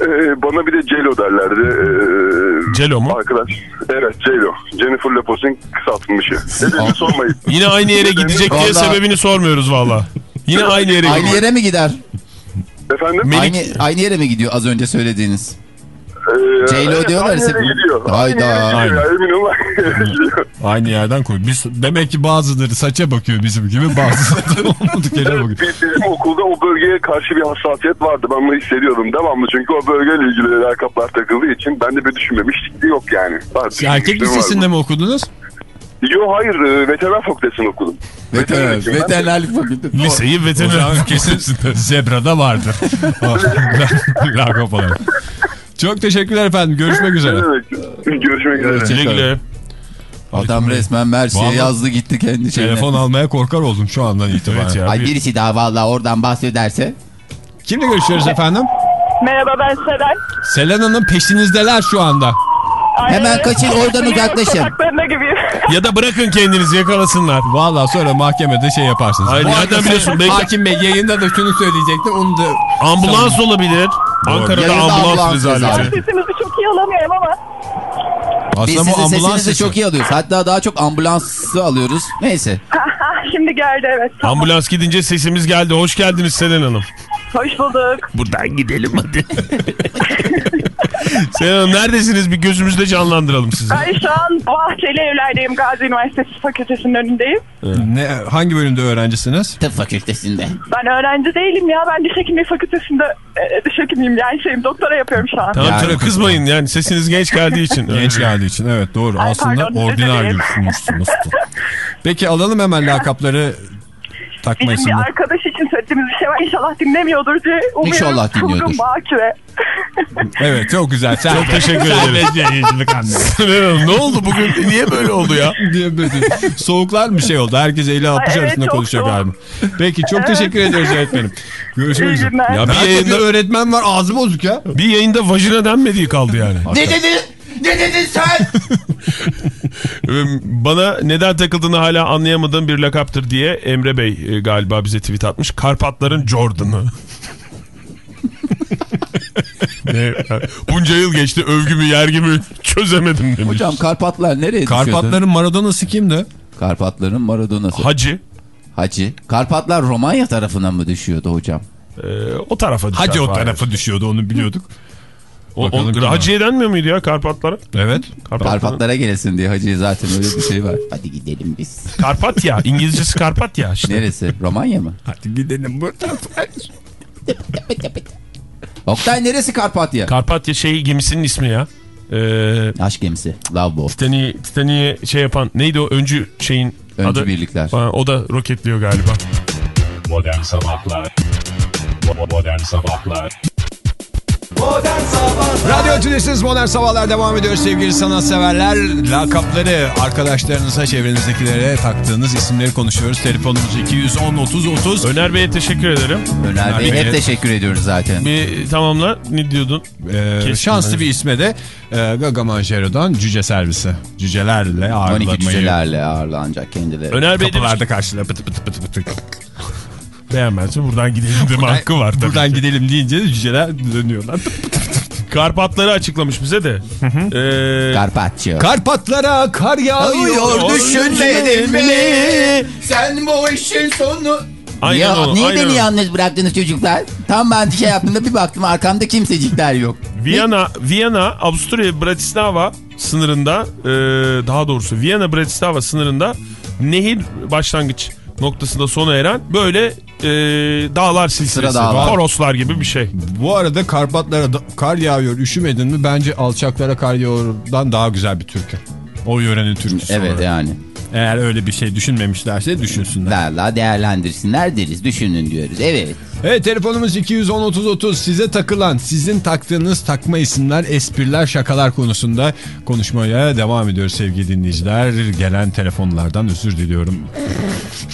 Ee, bana bir de Celo derlerdi. Ee, Celo mu? Arkadaş. Evet Celo. Jennifer Lopez'in kısaltılmışı. Nedenini sormayın. Yine aynı yere gidecek diye Vallahi- sebebini sormuyoruz valla. Yine aynı yere Aynı gidiyor. yere mi gider? Efendim? Aynı aynı yere mi gidiyor az önce söylediğiniz? Ee, J-Lo evet, diyorlar ise-. Hayda. Aynı. Aynı yerden koy. Biz, demek ki bazıları saça bakıyor bizim gibi bazıları olmadık yere bakıyor. Biz- Bizim okulda o bölgeye karşı bir hassasiyet vardı. Ben bunu hissediyordum devamlı. Çünkü o bölgeyle ilgili lakaplar takıldığı için ben de bir düşünmemiştik de yok yani. Var, Erkek lisesinde mi okudunuz? Yok hayır e, veteriner fakültesini okudum. Veteriner, Veteriner- veterinerlik fakültesi. Liseyi veteriner kesin zebrada vardır. Lakap olarak. Çok teşekkürler efendim. Görüşmek üzere. Evet. Görüşmek üzere. Güle güle. Adam resmen Mersi'ye yazdı gitti kendi şeyine. Telefon almaya korkar oldum şu andan itibaren. Evet ya. Ay bir- birisi daha vallahi oradan bahsederse. Kimle görüşüyoruz efendim? Merhaba ben Seren. Selen Hanım peşinizdeler şu anda. Hemen kaçın oradan uzaklaşın. Ya da bırakın kendinizi yakalasınlar. Vallahi sonra mahkemede şey yaparsınız. Hayır, nereden biliyorsun? Hakim Bey yayında da şunu söyleyecekti. Onu da Ambulans olabilir. Ankara'da Yayında ambulans, ambulans rezaleti. Sesinizi çok iyi alamıyorum ama. Biz aslında bu sizin sesinizi sesi. çok iyi alıyoruz. Hatta daha çok ambulansı alıyoruz. Neyse. Şimdi geldi evet. Ambulans gidince sesimiz geldi. Hoş geldiniz Selen Hanım. Hoş bulduk. Buradan gidelim hadi. Selen Hanım neredesiniz? Bir gözümüzde canlandıralım sizi. Ben şu an Bahçeli Evler'deyim. Gazi Üniversitesi Fakültesi'nin önündeyim. Ne, hangi bölümde öğrencisiniz? Tıp fakültesinde. Ben öğrenci değilim ya. Ben diş hekimliği fakültesinde e, diş hekimiyim. Yani şeyim doktora yapıyorum şu an. Tamam Yani- kızmayın yani sesiniz genç geldiği için. Genç geldiği için evet doğru. Ay, Aslında pardon, dilerim. gibisiniz. Peki alalım hemen lakapları takma Bizim bir arkadaş için söylediğimiz bir şey var. İnşallah dinlemiyordur diye umuyorum. İnşallah dinliyordur. Bakire. Evet çok güzel. Sen, Çok teşekkür ederim. Ne oldu bugün? Niye böyle oldu ya? böyle soğuklar bir şey oldu. Herkes 50-60 Ay, evet, arasında konuşuyor soğuk. galiba. Peki çok teşekkür ediyoruz öğretmenim. Görüşmek üzere. Ya Bir yayında- öğretmen var ağzı bozuk ya. Bir yayında vajina denmediği kaldı yani. Ne dedin? Ne dedin sen? Ee, Bana neden takıldığını hala anlayamadığım bir lakaptır diye Emre Bey e, galiba bize tweet atmış. Karpatların Jordan'ı. ne? Bunca yıl geçti övgümü yergimi çözemedim demiş. Hocam Karpatlar nereye düşüyordu? Karpatların Maradona'sı kimdi? Karpatların Maradona'sı. Hacı Hacı. Karpatlar Romanya tarafına mı düşüyordu hocam? e, o tarafa düşer. Hacı o tarafa düşüyordu onu biliyorduk. O, Bakalım o, kim Hacı'ya denmiyor muydu ya Karpatlara? Evet. Karpatların- Karpatlara gelesin diye hacı zaten öyle bir şey var. Hadi gidelim biz. Karpatya. İngilizcesi Karpatya işte. Neresi? Romanya mı? Hadi gidelim buradan. Oktay neresi Karpatya? Karpatya şey gemisinin ismi ya. Ee, Aşk gemisi. Love boat. Titanic'i Titanic'i şey yapan neydi o öncü şeyin Öncü adı? birlikler. O da roketliyor galiba. Modern Sabahlar Modern Sabahlar Radyo Tülesiz Modern Sabahlar devam ediyor sevgili sanatseverler. Lakapları arkadaşlarınıza, çevrenizdekilere taktığınız isimleri konuşuyoruz. Telefonumuz 210 30 30. Öner Bey'e teşekkür ederim. Öner Bey Bey. hep teşekkür ediyoruz zaten. Bir tamamla ne diyordun? Ee, şanslı bir isme de e, Gaga Manjero'dan cüce servisi. Cücelerle 12 ağırlamayı. cücelerle ağırlanacak kendileri. Öner Bey demiş Kapılarda karşıla pıtı pıtı pıtı pıtı. Beğenmezse buradan gidelim deme hakkı var tabii. Buradan gidelim deyince de cüceler dönüyorlar. Karpatları açıklamış bize de. Ee, Carpaccio. Karpatlara kar yağıyor. düşünmedin mi? Sen bu işin sonu... Aynen ya, o, niye aynen beni o. yalnız bıraktınız çocuklar? Tam ben şey yaptığımda bir baktım arkamda kimsecikler yok. Viyana, Viyana, Avusturya, Bratislava sınırında, e, daha doğrusu Viyana, Bratislava sınırında nehir başlangıç noktasında sona eren böyle e, dağlar silsilesi. Dağlar. Toroslar gibi bir şey. Bu arada Karpatlara da- kar yağıyor üşümedin mi? Bence alçaklara kar yağıyordan daha güzel bir türkü. O yörenin türküsü Evet olarak. yani. Eğer öyle bir şey düşünmemişlerse düşünsünler. Valla değerlendirsinler deriz. Düşünün diyoruz. Evet. Evet telefonumuz 210 30 30 size takılan sizin taktığınız takma isimler espriler şakalar konusunda konuşmaya devam ediyoruz sevgili dinleyiciler. Gelen telefonlardan özür diliyorum.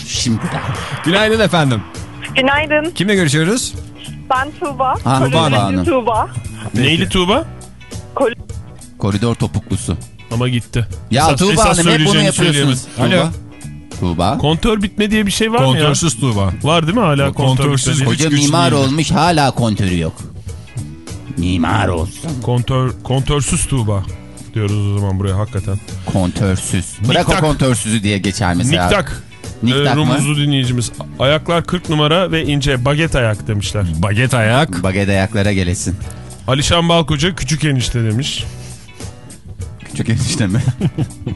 Şimdi Günaydın efendim. Günaydın. Kimle görüşüyoruz? Ben Tuğba. Ha, Tuğba Hanım. Tuğba. Neyli Tuğba? koridor topuklusu. Ama gitti. Ya Esas- Tuğba esas Hanım hep bunu söyleyeceğini yapıyorsunuz. söyleyemez. Tuğba. Kontör bitme diye bir şey var mı ya? Kontörsüz Tuğba. Var değil mi hala kontör kontörsüz bitme güçlü mimar değildir. olmuş hala kontörü yok. Mimar olsun. Kontör, kontörsüz Tuğba diyoruz o zaman buraya hakikaten. Kontörsüz. Bırak Niktak. o kontörsüzü diye geçer mesela. Niktak. Niktak Ee, mı? Rumuzlu dinleyicimiz. Ayaklar 40 numara ve ince baget ayak demişler. Baget ayak. Baget ayaklara gelesin. Alişan Balkoca küçük enişte demiş. Küçük enişte mi?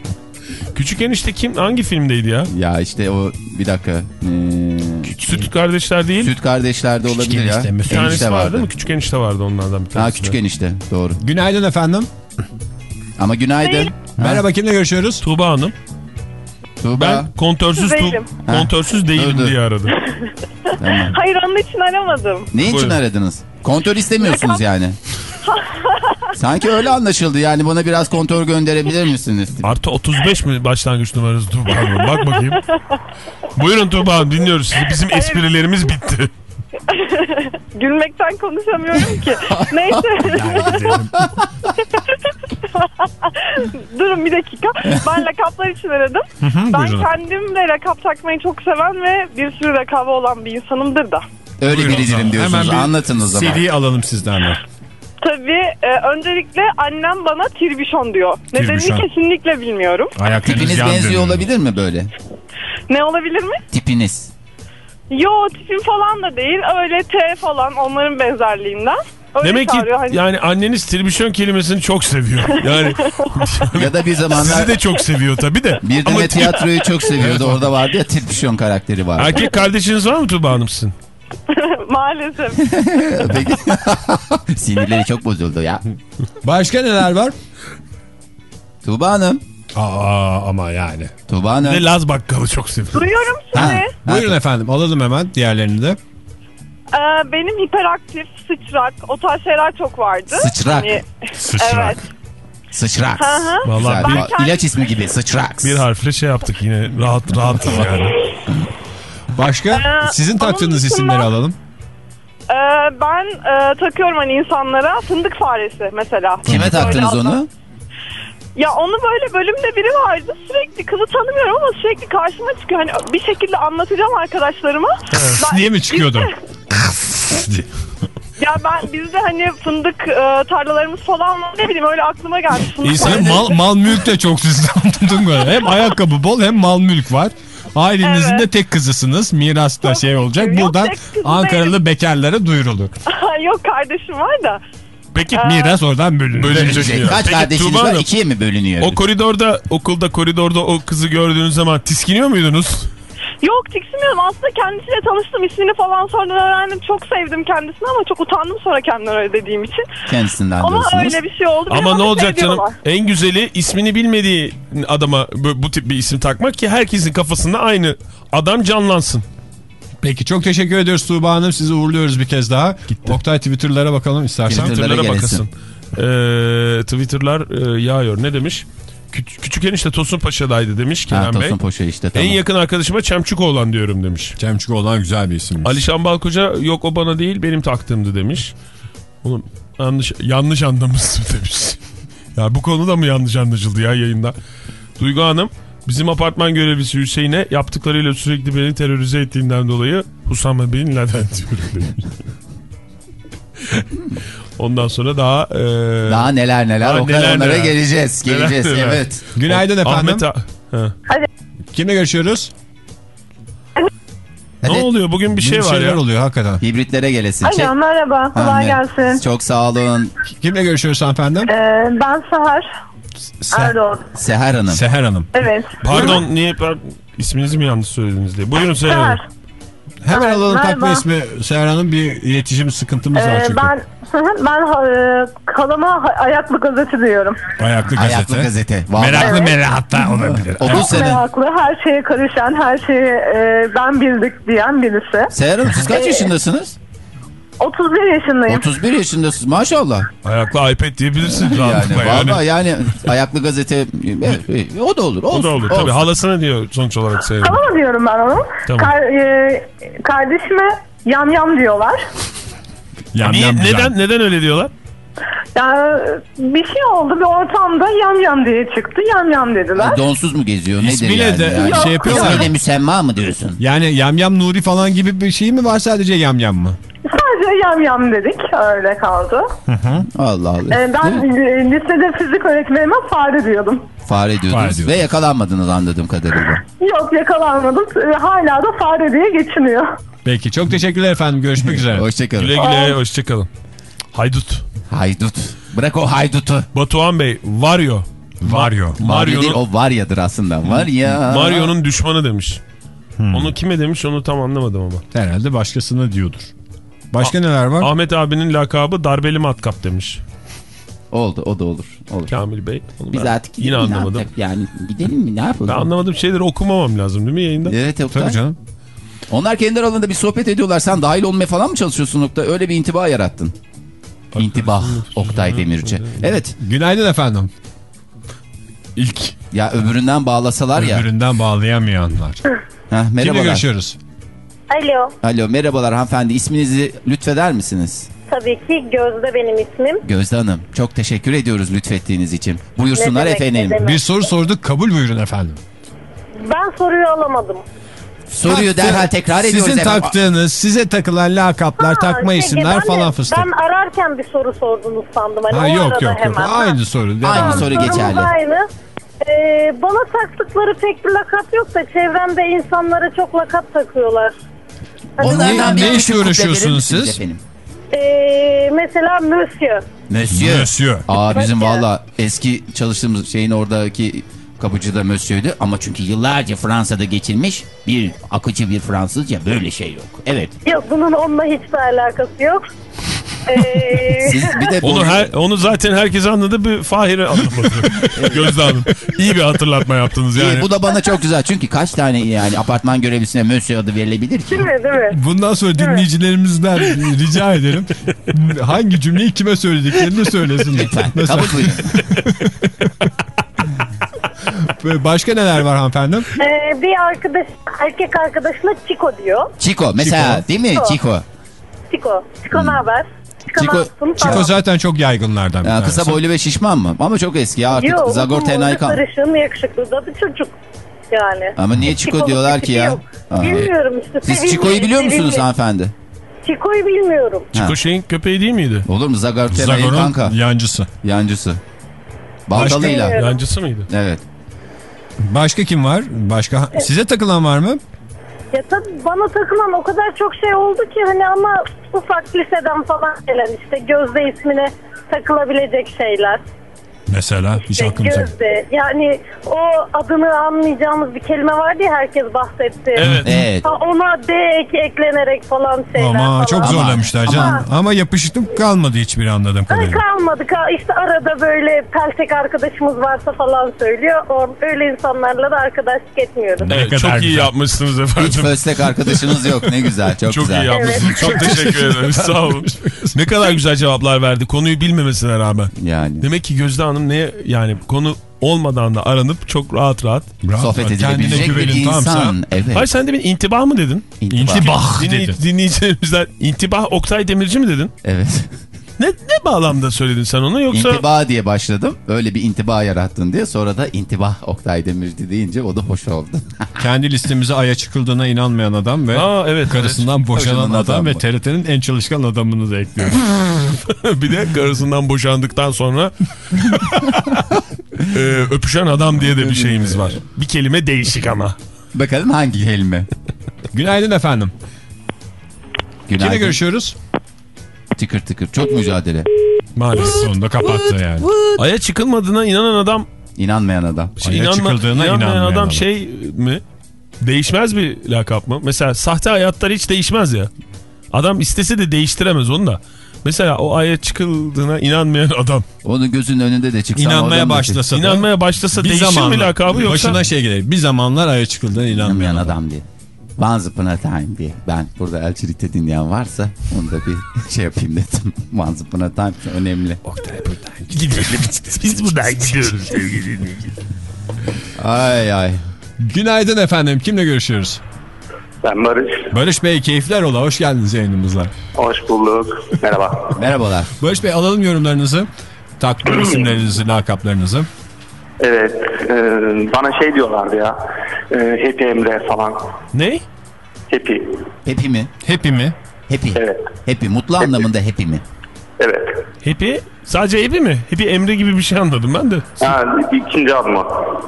Küçük enişte kim? Hangi filmdeydi ya? ya işte o bir dakika. Ee, Süt kardeşler değil. Süt kardeşlerde olabilir ya. enişte mi? bir tanesi Enişte vardı vardı. mı? Küçük enişte vardı onlardan bir tanesi. Ha küçük enişte doğru. Günaydın efendim. Ama günaydın. Ha, Merhaba kimle görüşüyoruz? Tuğba Hanım. Tuğba. Ben kontörsüz, tu kontörsüz değilim Dur, dur. diye aradım. Tamam. Hayır onun için aramadım. Ne için Buyurun. aradınız? Kontör istemiyorsunuz yani. Sanki öyle anlaşıldı yani bana biraz kontör gönderebilir misiniz? Artı 35 mi başlangıç numarası Tuğba Hanım? Bak bakayım. Buyurun Tuğba Hanım dinliyoruz sizi. Bizim esprilerimiz bitti. Gülmekten konuşamıyorum ki. Neyse. Durun bir dakika. Ben lakaplar için aradım. ben buyurun. kendimle lakap takmayı çok seven ve bir sürü lakabı olan bir insanımdır da. Öyle Buyurun o biri zaman. değilim diyorsunuz. Hemen bir Anlatın o zaman. CD alalım sizden de. Tabii e, öncelikle annem bana tirbişon diyor. Tirbişon. Nedenini kesinlikle bilmiyorum. Ayaklarınız Tipiniz yan benziyor dönüyor. olabilir mi böyle? Ne olabilir mi? Tipiniz. Yo tipim falan da değil. Öyle T falan onların benzerliğinden. Öyle Demek ki çağırıyor. Hani- yani anneniz tribüşon kelimesini çok seviyor. Yani Ya da bir zamanlar sizi de çok seviyor tabii de. bir Ama de tiyatroyu çok seviyordu. Orada vardı ya Tirpişon karakteri vardı. Erkek kardeşiniz var mı Tuğba Hanım sizin? Maalesef. Peki. Sinirleri çok bozuldu ya. Başka neler var? Tuğba Hanım. Aa ama yani. Tuğba Hanım. Ve Laz bakkalı çok seviyor. Duyuyorum Ha, sizi. ha, Buyurun efendim alalım hemen diğerlerini de. Ee, benim hiperaktif, sıçrak, o tarz şeyler çok vardı. Sıçrak. Hani, evet. Sıçrak. Hı hı. Vallahi bir, Ben- İlaç ismi gibi sıçrak. bir harfle şey yaptık yine rahat rahatız yani. Başka Ee, sizin taktığınız dışında- isimleri alalım. Ee, ben e, takıyorum hani insanlara fındık faresi mesela. Kime taktınız onu? Ya onu böyle bölümde biri vardı sürekli kızı tanımıyorum ama sürekli karşıma çıkıyor. Hani bir şekilde anlatacağım arkadaşlarıma. Ben- diye mi çıkıyordu? Ya ben bizde hani fındık e, tarlalarımız falan ne bileyim öyle aklıma geldi. Fındık İnsan faresi. mal, mal mülk de çok sizde anladın mı? Hem ayakkabı bol hem mal mülk var. Ailenizin Evet. de tek kızısınız. Miras da şey olacak. Yok, Buradan Ankaralı değilim. bekarlara duyurulur. Yok kardeşim var da. Peki Miras oradan bölünür. Bölünecek. Kaç Peki, kardeşiniz Tuğba var? Hanım, İkiye mi bölünüyor? O koridorda okulda koridorda o kızı gördüğünüz zaman tiskiniyor muydunuz? Yok tiksinmiyorum aslında kendisiyle tanıştım ismini falan sonradan öğrendim. Çok sevdim kendisini ama çok utandım sonra kendimden öyle dediğim için. Kendisinden Ama diyorsunuz. öyle bir şey oldu. Ama ne olacak canım? En güzeli ismini bilmediği adama bu, bu tip bir isim takmak ki herkesin kafasında aynı adam canlansın. Peki çok teşekkür ediyoruz Tuğba Hanım. Sizi uğurluyoruz bir kez daha. Oktay Twitter'lara bakalım istersen. Twitter- Twitter'lara gelesin. bakasın. Ee, Twitter'lar e, yağıyor. Ne demiş? Küç küçük enişte Tosun Paşa'daydı demiş Ha, Kenan Bey. Tosun Poşa işte tamam. En yakın arkadaşıma Çemçukoğlan diyorum demiş. Cemçuk olan güzel bir isim. Alişan Balkoca yok o bana değil benim taktığımdı demiş. Oğlum yanlış, yanlış anlamışsın demiş. ya bu konu da mı yanlış anlaşıldı ya yayında? Duygu Hanım bizim apartman görevlisi Hüseyin'e yaptıklarıyla sürekli beni terörize ettiğinden dolayı Husame Bin Laden diyorum demiş. Ondan sonra daha... e, Daha neler neler. Daha o kadar neler onlara neler. geleceğiz. Neler Geleceğiz neler. evet. Günaydın efendim. Ahmet A- Ha. Kimle görüşüyoruz? Ne Hadi. oluyor bugün bir şey Bir var şeyler ya. oluyor hakikaten. Hibritlere gelesin. Çek- Alo merhaba kolay gelsin. Çok sağ olun. Kimle görüşüyoruz hanımefendi? Ee, ben Sahar Se- Erdoğan. Seher Hanım. Seher Hanım. Evet. Pardon niye isminizi mi yanlış söylediniz diye. Buyurun Seher Hanım. Hemen Evet, alalım takma merhaba. ismi Seher Hanım. Bir iletişim sıkıntımız var Ee, çünkü. ben ben e, kalama ayaklı gazete diyorum. Ayaklı gazete. Ayaklı gazete. Vallahi Meraklı merahatta olabilir. 30 Çok sene. meraklı, her şeye karışan, her şeyi e, ben bildik diyen birisi. Seher Hanım siz kaç yaşındasınız? 31 yaşındayım. 31 yaşındasınız maşallah. Ayaklı iPad diyebilirsiniz Yani rahatlıkla yani. vallahi yani ayaklı gazete o da olur. O Olsun, da olur. olsun. Tabii halasına diyor sonuç olarak Hanım. Kalama diyorum ben onu. Tamam. Kar, e, kardeşime yam yam diyorlar. Yam Niye, yam neden, neden öyle diyorlar? Ya bir şey oldu bir ortamda yam yam diye çıktı. Yam yam dediler. Donsuz mu geziyor? Nedir İsmiyle yani? de yani? şey yapıyorlar. İsmiyle müsemma mı diyorsun? Yani yam yam Nuri falan gibi bir şey mi var sadece yam yam mı? Sadece yam yam dedik. Öyle kaldı. Allah Allah. E, ben e, lisede fizik öğretmenime fare diyordum. Fare diyordunuz Fare ve yakalanmadınız anladığım kadarıyla. Yok yakalanmadım. E, hala da fare diye geçiniyor. Peki çok teşekkürler efendim. Görüşmek üzere. Hoşçakalın. Güle güle hoşçakalın. Haydut. Haydut. Bırak o haydutu. Batuhan Bey Vario. Vario. Mario değil Mario'nun o var yadır aslında. Var ya. Mario'nun düşmanı demiş. Onu kime demiş onu tam anlamadım ama. Herhalde başkasına diyordur. Başka neler var? Ahmet abinin lakabı darbeli matkap demiş. Oldu o da olur. olur. Kamil Bey. Biz artık yine anlamadım. Yani gidelim mi ne yapalım? Ben anlamadığım şeyleri okumamam lazım değil mi yayında? Evet Oktay. Tabii canım. Onlar kendi aralarında bir sohbet ediyorlar. Sen dahil olmaya falan mı çalışıyorsun nokta? Öyle bir intiba yarattın. İntibah Oktay Demirci. Evet. Günaydın efendim. İlk Ya öbüründen bağlasalar ya. öbüründen bağlayamayanlar. Heh, Kimle merhabalar. görüşüyoruz? Alo, Alo merhabalar hanımefendi. İsminizi lütfeder misiniz? tabii ki Gözde benim ismim. Gözde Hanım. Çok teşekkür ediyoruz lütfettiğiniz için. Buyursunlar demek, efendim. Bir soru sorduk kabul buyurun efendim. Ben soruyu alamadım. Soruyu derhal tekrar ediyoruz. Sizin efendim. taktığınız, size takılan lakaplar, Ha, takma şey, isimler ben falan fıstık. Ben ararken bir soru sordunuz sandım. Hani Ha, yok arada yok yok. hemen. Aynı soru. devam. Aynı soru Sorumuz geçerli. aynı. Ee, bana taktıkları pek bir lakap yok da çevremde insanlara çok lakap takıyorlar. Onlardan Ne- bir ne işle uğraşıyorsunuz siz? Efendim? Ee, mesela Monsieur. Monsieur. Monsieur. Aa bizim valla eski çalıştığımız şeyin oradaki kapıcı da Monsieur'dü. Ama çünkü yıllarca Fransa'da geçirmiş bir akıcı bir Fransızca böyle şey yok. Evet. Yok bunun onunla hiçbir alakası yok. Siz bir de Onu her, onu zaten herkes anladı bir Fahir'e anlamadı. Gözde Hanım. İyi bir hatırlatma yaptınız İyi, yani. bu da bana çok güzel. Çünkü kaç tane yani apartman görevlisine Monsieur adı verilebilir ki? değil mi değil mi? Bundan sonra dinleyicilerimizden rica ederim hangi cümleyi kime söylediklerini söylesinler. Lütfen. Mesela, Kabul buyurun. başka neler var hanımefendim? Ee, bir arkadaş, erkek arkadaşına Chico diyor. Chico mesela Chico. değil mi? Chico. Chico. Chico. Chico ne haber? Chico Falan. zaten çok yaygınlardan. bir Ya, tanesi. kısa boylu ve şişman mı? Ama çok eski ya artık Yok, Zagor Tenay boylu, kal. sarışın, yakışıklı da bir çocuk. Yani. Ama niye Chico Chico'nun diyorlar ki ya? yok. Aa. Bilmiyorum işte. Siz Chico'yu biliyor musunuz hanımefendi? Chico'yu bilmiyorum. Chico şeyin köpeği değil miydi? Olur mu? Zagor Tenay'ın Zagor'un kanka. yancısı. Yancısı. Baltalıyla. Yancısı mıydı? Evet. Başka kim var? Başka size takılan var mı? Ya tabii bana takılan o kadar çok şey oldu ki hani ama ufak liseden falan gelen işte Gözde ismine takılabilecek şeyler. Mesela hiç aklımıza. Gözde. Yani o adını anlayacağımız bir kelime vardı ya herkes bahsetti. Evet. Evet. Ha, ona D eki eklenerek falan şeyler Ama falan. çok zorlamışlar canım. Ama yapışıklık kalmadı hiçbir anladığım kadarıyla. kalmadı. Ka- İşte arada böyle peltek arkadaşımız varsa falan söylüyor. O, öyle insanlarla da arkadaşlık etmiyoruz. Evet, çok iyi güzel. yapmışsınız Hiç efendim. föslek arkadaşınız yok. Ne güzel. Çok, Çok güzel. iyi yapmışsınız. Çok teşekkür ederim. Sağ olun. ne kadar güzel cevaplar verdi. Konuyu bilmemesine rağmen. Yani. Demek ki Gözde Hanım neye yani konu olmadan da aranıp çok rahat rahat. Rahat Sohbet edilebilecek bir güvenin tamsa. insan. Evet. Hayır sen demin intibah mı dedin? İntibah. İntibah Dinley- dedi. dinleyicilerimizden intibah Oktay Demirci mi dedin? Evet. Ne, ne bağlamda söyledin sen onu yoksa? İntiba diye başladım. Öyle bir intiba yarattın diye. Sonra da intibah Oktay Demirci deyince o da hoş oldu. Kendi listemize aya çıkıldığına inanmayan adam ve Aa evet. karısından boşanan Boşanan adam, adam ve? TRT'nin en çalışkan adamını da ekliyoruz. bir de karısından boşandıktan sonra e, öpüşen adam diye de bir şeyimiz var. Bir kelime değişik ama. Bakalım hangi kelime? Günaydın efendim. Kimle Günaydın. görüşüyoruz? Tıkır tıkır. Çok mücadele. Maalesef. Sonunda kapattı yani. Aya çıkılmadığına inanan adam İnanmayan adam. şey, Aya inanma- çıkıldığına inanmayan inanmayan adam, adam. şey mi? Değişmez bir lakap mı? Mesela sahte hayatlar hiç değişmez ya. Adam istese de değiştiremez onu da. Mesela o aya çıkıldığına inanmayan adam. Onun gözünün önünde de çıksam. İnanmaya başlasa da İnanmaya başlasa değişir mi zamanlar lakabı yoksa? başına şey gelir. Bir zamanlar aya çıkıldığına İnanmayan inanmayan adam. adam diye. Once upon a time diye. Ben burada elçilikte dinleyen varsa onu da bir şey yapayım dedim. Once upon a time önemli. Biz buradan gidiyoruz sevgili. Ay ay. Günaydın efendim. Kimle görüşüyoruz? Ben Barış. Barış Bey keyifler ola. Hoş geldiniz yayınımıza. Hoş bulduk. Merhaba. Merhabalar. Barış Bey alalım yorumlarınızı. Takdim isimlerinizi, lakaplarınızı. Evet. e, bana şey diyorlardı ya. E, Happy Emre falan. Ne? Happy. Happy mi? Happy mi? Happy. Evet. Happy. Mutlu anlamında happy mi? Evet. Happy? Sadece Happy mi? Happy Emre gibi bir şey anladım ben de. Ha, ikinci adım o.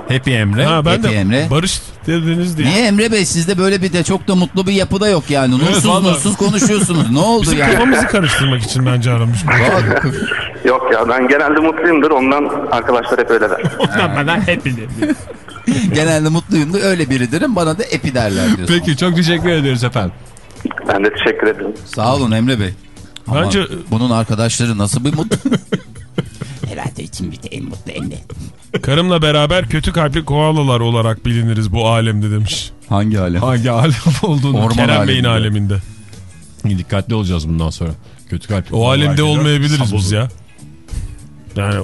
Happy Emre. Ha ben Happy de Emre. Barış dediniz diye. Niye Emre Bey sizde böyle bir de çok da mutlu bir yapıda yok yani. Nursuz vallahi. nursuz konuşuyorsunuz. Ne oldu Bizim yani? kafamızı karıştırmak için bence aramış. Yok ya ben genelde mutluyumdur. Ondan arkadaşlar hep öyle der. bana Happy. Genelde mutluyum da öyle biridirim. Bana da epi derler diyorsun. Peki çok teşekkür ediyoruz efendim. Ben de teşekkür ederim. Sağ olun Emre Bey. Ama Bence- bunun arkadaşları nasıl bir mutlu? Herhalde için bir de en mutlu Emre. Karımla beraber kötü kalpli koalalar olarak biliniriz bu alemde demiş. Hangi alem? Hangi alem olduğunu Orman Kerem Bey'in aleminde. dikkatli olacağız bundan sonra. Kötü kalp. O alemde olmayabiliriz Sabırlı. biz ya. Yani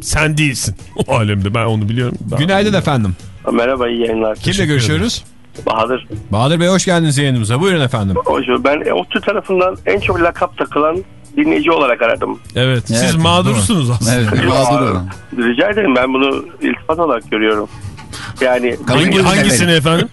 sen değilsin o alemde ben onu biliyorum. Ben- Günaydın efendim. Merhaba iyi yayınlar. Kimle görüşüyoruz? Bahadır. Bahadır Bey hoş geldiniz yayınımıza. Buyurun efendim. Hoş bulduk. Ben ODTÜ tarafından en çok lakap takılan dinleyici olarak aradım. Evet, Evet, siz mağdursunuz aslında. Evet, bir mağdur olan. Rica ederim ben bunu iltifat olarak görüyorum. Yani Hangi, hangisini efendim?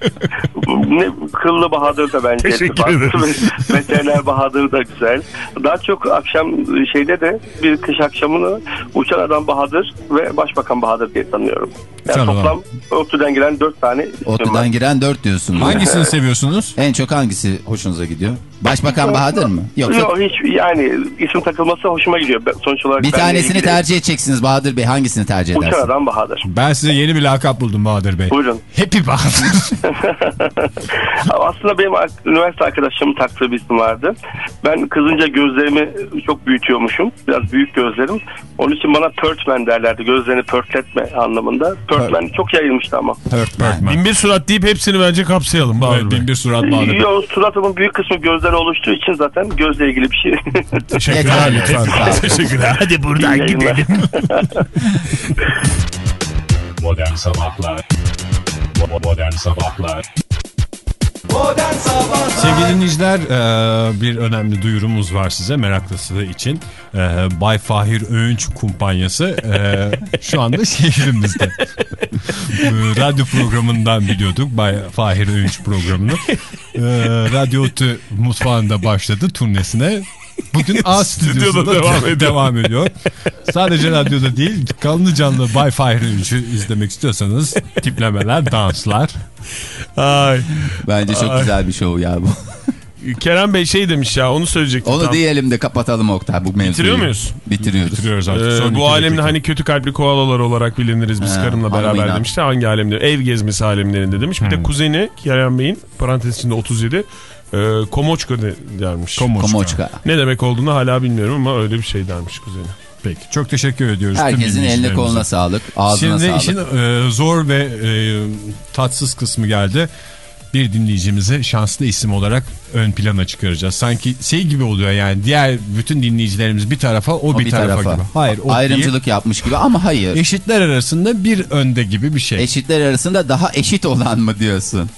ne, kıllı Bahadır da bence Teşekkür ederiz. Veteriner Bahadır da güzel. Daha çok akşam şeyde de bir kış akşamını Uçan Adam Bahadır ve Başbakan Bahadır diye tanıyorum. Yani Tamam. toplam ODTÜ'den giren dört tane. Otudan giren dört diyorsunuz. Hangisini seviyorsunuz? En çok hangisi hoşunuza gidiyor? Başbakan Bahadır mı? Yoksa Yok hiç yani isim takılması hoşuma gidiyor. Ben- Sonuç olarak bir tanesini ilgili- tercih edeceksiniz Bahadır Bey. Hangisini tercih Uçan edersiniz? Adam Bahadır. Ben size yeni bir lakap buldum Bahadır Bey. Buyurun. Happy Bahadır. Aslında benim üniversite arkadaşımın taktığı bir isim vardı. Ben kızınca gözlerimi çok büyütüyormuşum. Biraz büyük gözlerim. Onun için bana pörtmen derlerdi. Gözlerini pörtletme anlamında. Pörtmen çok yayılmıştı ama. Birdman. Bin bir surat deyip hepsini bence kapsayalım. Bahadır Evet, Bey. bin bir surat Bahadır Bey. Yo, suratımın büyük kısmı gözler oluştuğu için zaten gözle ilgili bir şey. Teşekkürler lütfen. Teşekkürler. Hadi buradan gidelim. Modern Sabahlar Modern Sabahlar Sevgili dinleyiciler e, bir önemli duyurumuz var size meraklısı için. E, Bay Fahir Öğünç kumpanyası e, şu anda şehrimizde. Radyo programından biliyorduk Bay Fahir Öğünç programını. Radyo Otü mutfağında başladı turnesine. Bugün A stüdyosunda devam devam ediyor. devam ediyor. Sadece radyoda değil canlı canlı Bay Fahir Öğünç'ü izlemek istiyorsanız tiplemeler, danslar. Ay. Bence çok güzel bir show ya bu. Kerem Bey şey demiş ya onu söyleyecektim. Onu tam. diyelim de kapatalım Oktay bu mevzuyu. Bitiriyor muyuz? Bitiriyoruz. Bitiriyoruz artık. Ee, Son bu alemde dakika. hani kötü kalpli koalalar olarak biliniriz biz Ha, karımla beraber hanımıyla. demişti. Hangi alemde? Ev gezmesi alemlerinde demiş. Bir de kuzeni Kerem Bey'in parantez içinde 37 e, Komoçka de- dermiş. Komoçka. Komoçka. ne demek olduğunu hala bilmiyorum ama öyle bir şey dermiş kuzeni. Peki çok teşekkür ediyoruz. Herkesin eline koluna sağlık. Ağzına Şimdi sağlık. işin e, zor ve e, tatsız kısmı geldi. Bir dinleyicimizi şanslı isim olarak ön plana çıkaracağız. Sanki şey gibi oluyor yani diğer bütün dinleyicilerimiz bir tarafa o, O bir, tarafa, gibi. Hayır o Ayrımcılık yapmış gibi ama hayır. Eşitler arasında bir önde gibi bir şey. Eşitler arasında daha eşit olan mı diyorsun?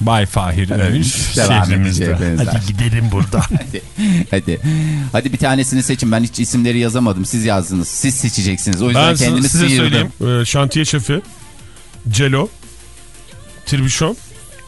Bay Fahir Devam şehrimizde. benzer. gidelim burada. Hadi. Hadi. Hadi bir tanesini seçin. Ben hiç isimleri yazamadım. Siz yazdınız. Siz seçeceksiniz. O yüzden ben kendimi size sıyırdım. söyleyeyim. Ee, şantiye şefi, Celo, Tribüşon.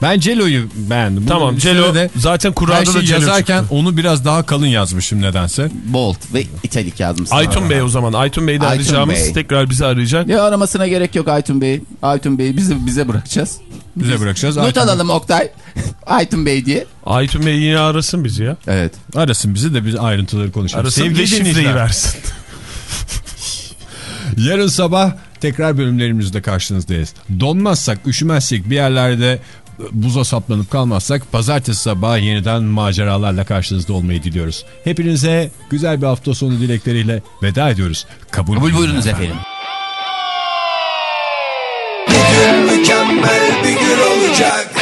Ben Celo'yu beğendim. Tamam Bu Celo de zaten her kurada da şeyi Celo yazarken çıktı. onu biraz daha kalın yazmışım nedense. Bolt ve italik yazmışsın. Aytun Bey o zaman. Aytun Bey'den Aytun ricamız Bey. tekrar bizi arayacak. Ya aramasına gerek yok Aytun Bey. Aytun Bey bize bize bırakacağız. Bize bırakacağız. Not Aytun- alalım Oktay. Aytun Bey diye. Aytun Bey yine arasın bizi ya. Evet. Arasın bizi de biz ayrıntıları konuşalım. Arasın Sevgili ve şifreyi versin. Yarın sabah tekrar bölümlerimizde karşınızdayız. Donmazsak, üşümezsek bir yerlerde buza saplanıp kalmazsak pazartesi sabahı yeniden maceralarla karşınızda olmayı diliyoruz. Hepinize güzel bir hafta sonu dilekleriyle veda ediyoruz. Kabul, Kabul buyurun buyurunuz efendim. Mükemmel bir gün olacak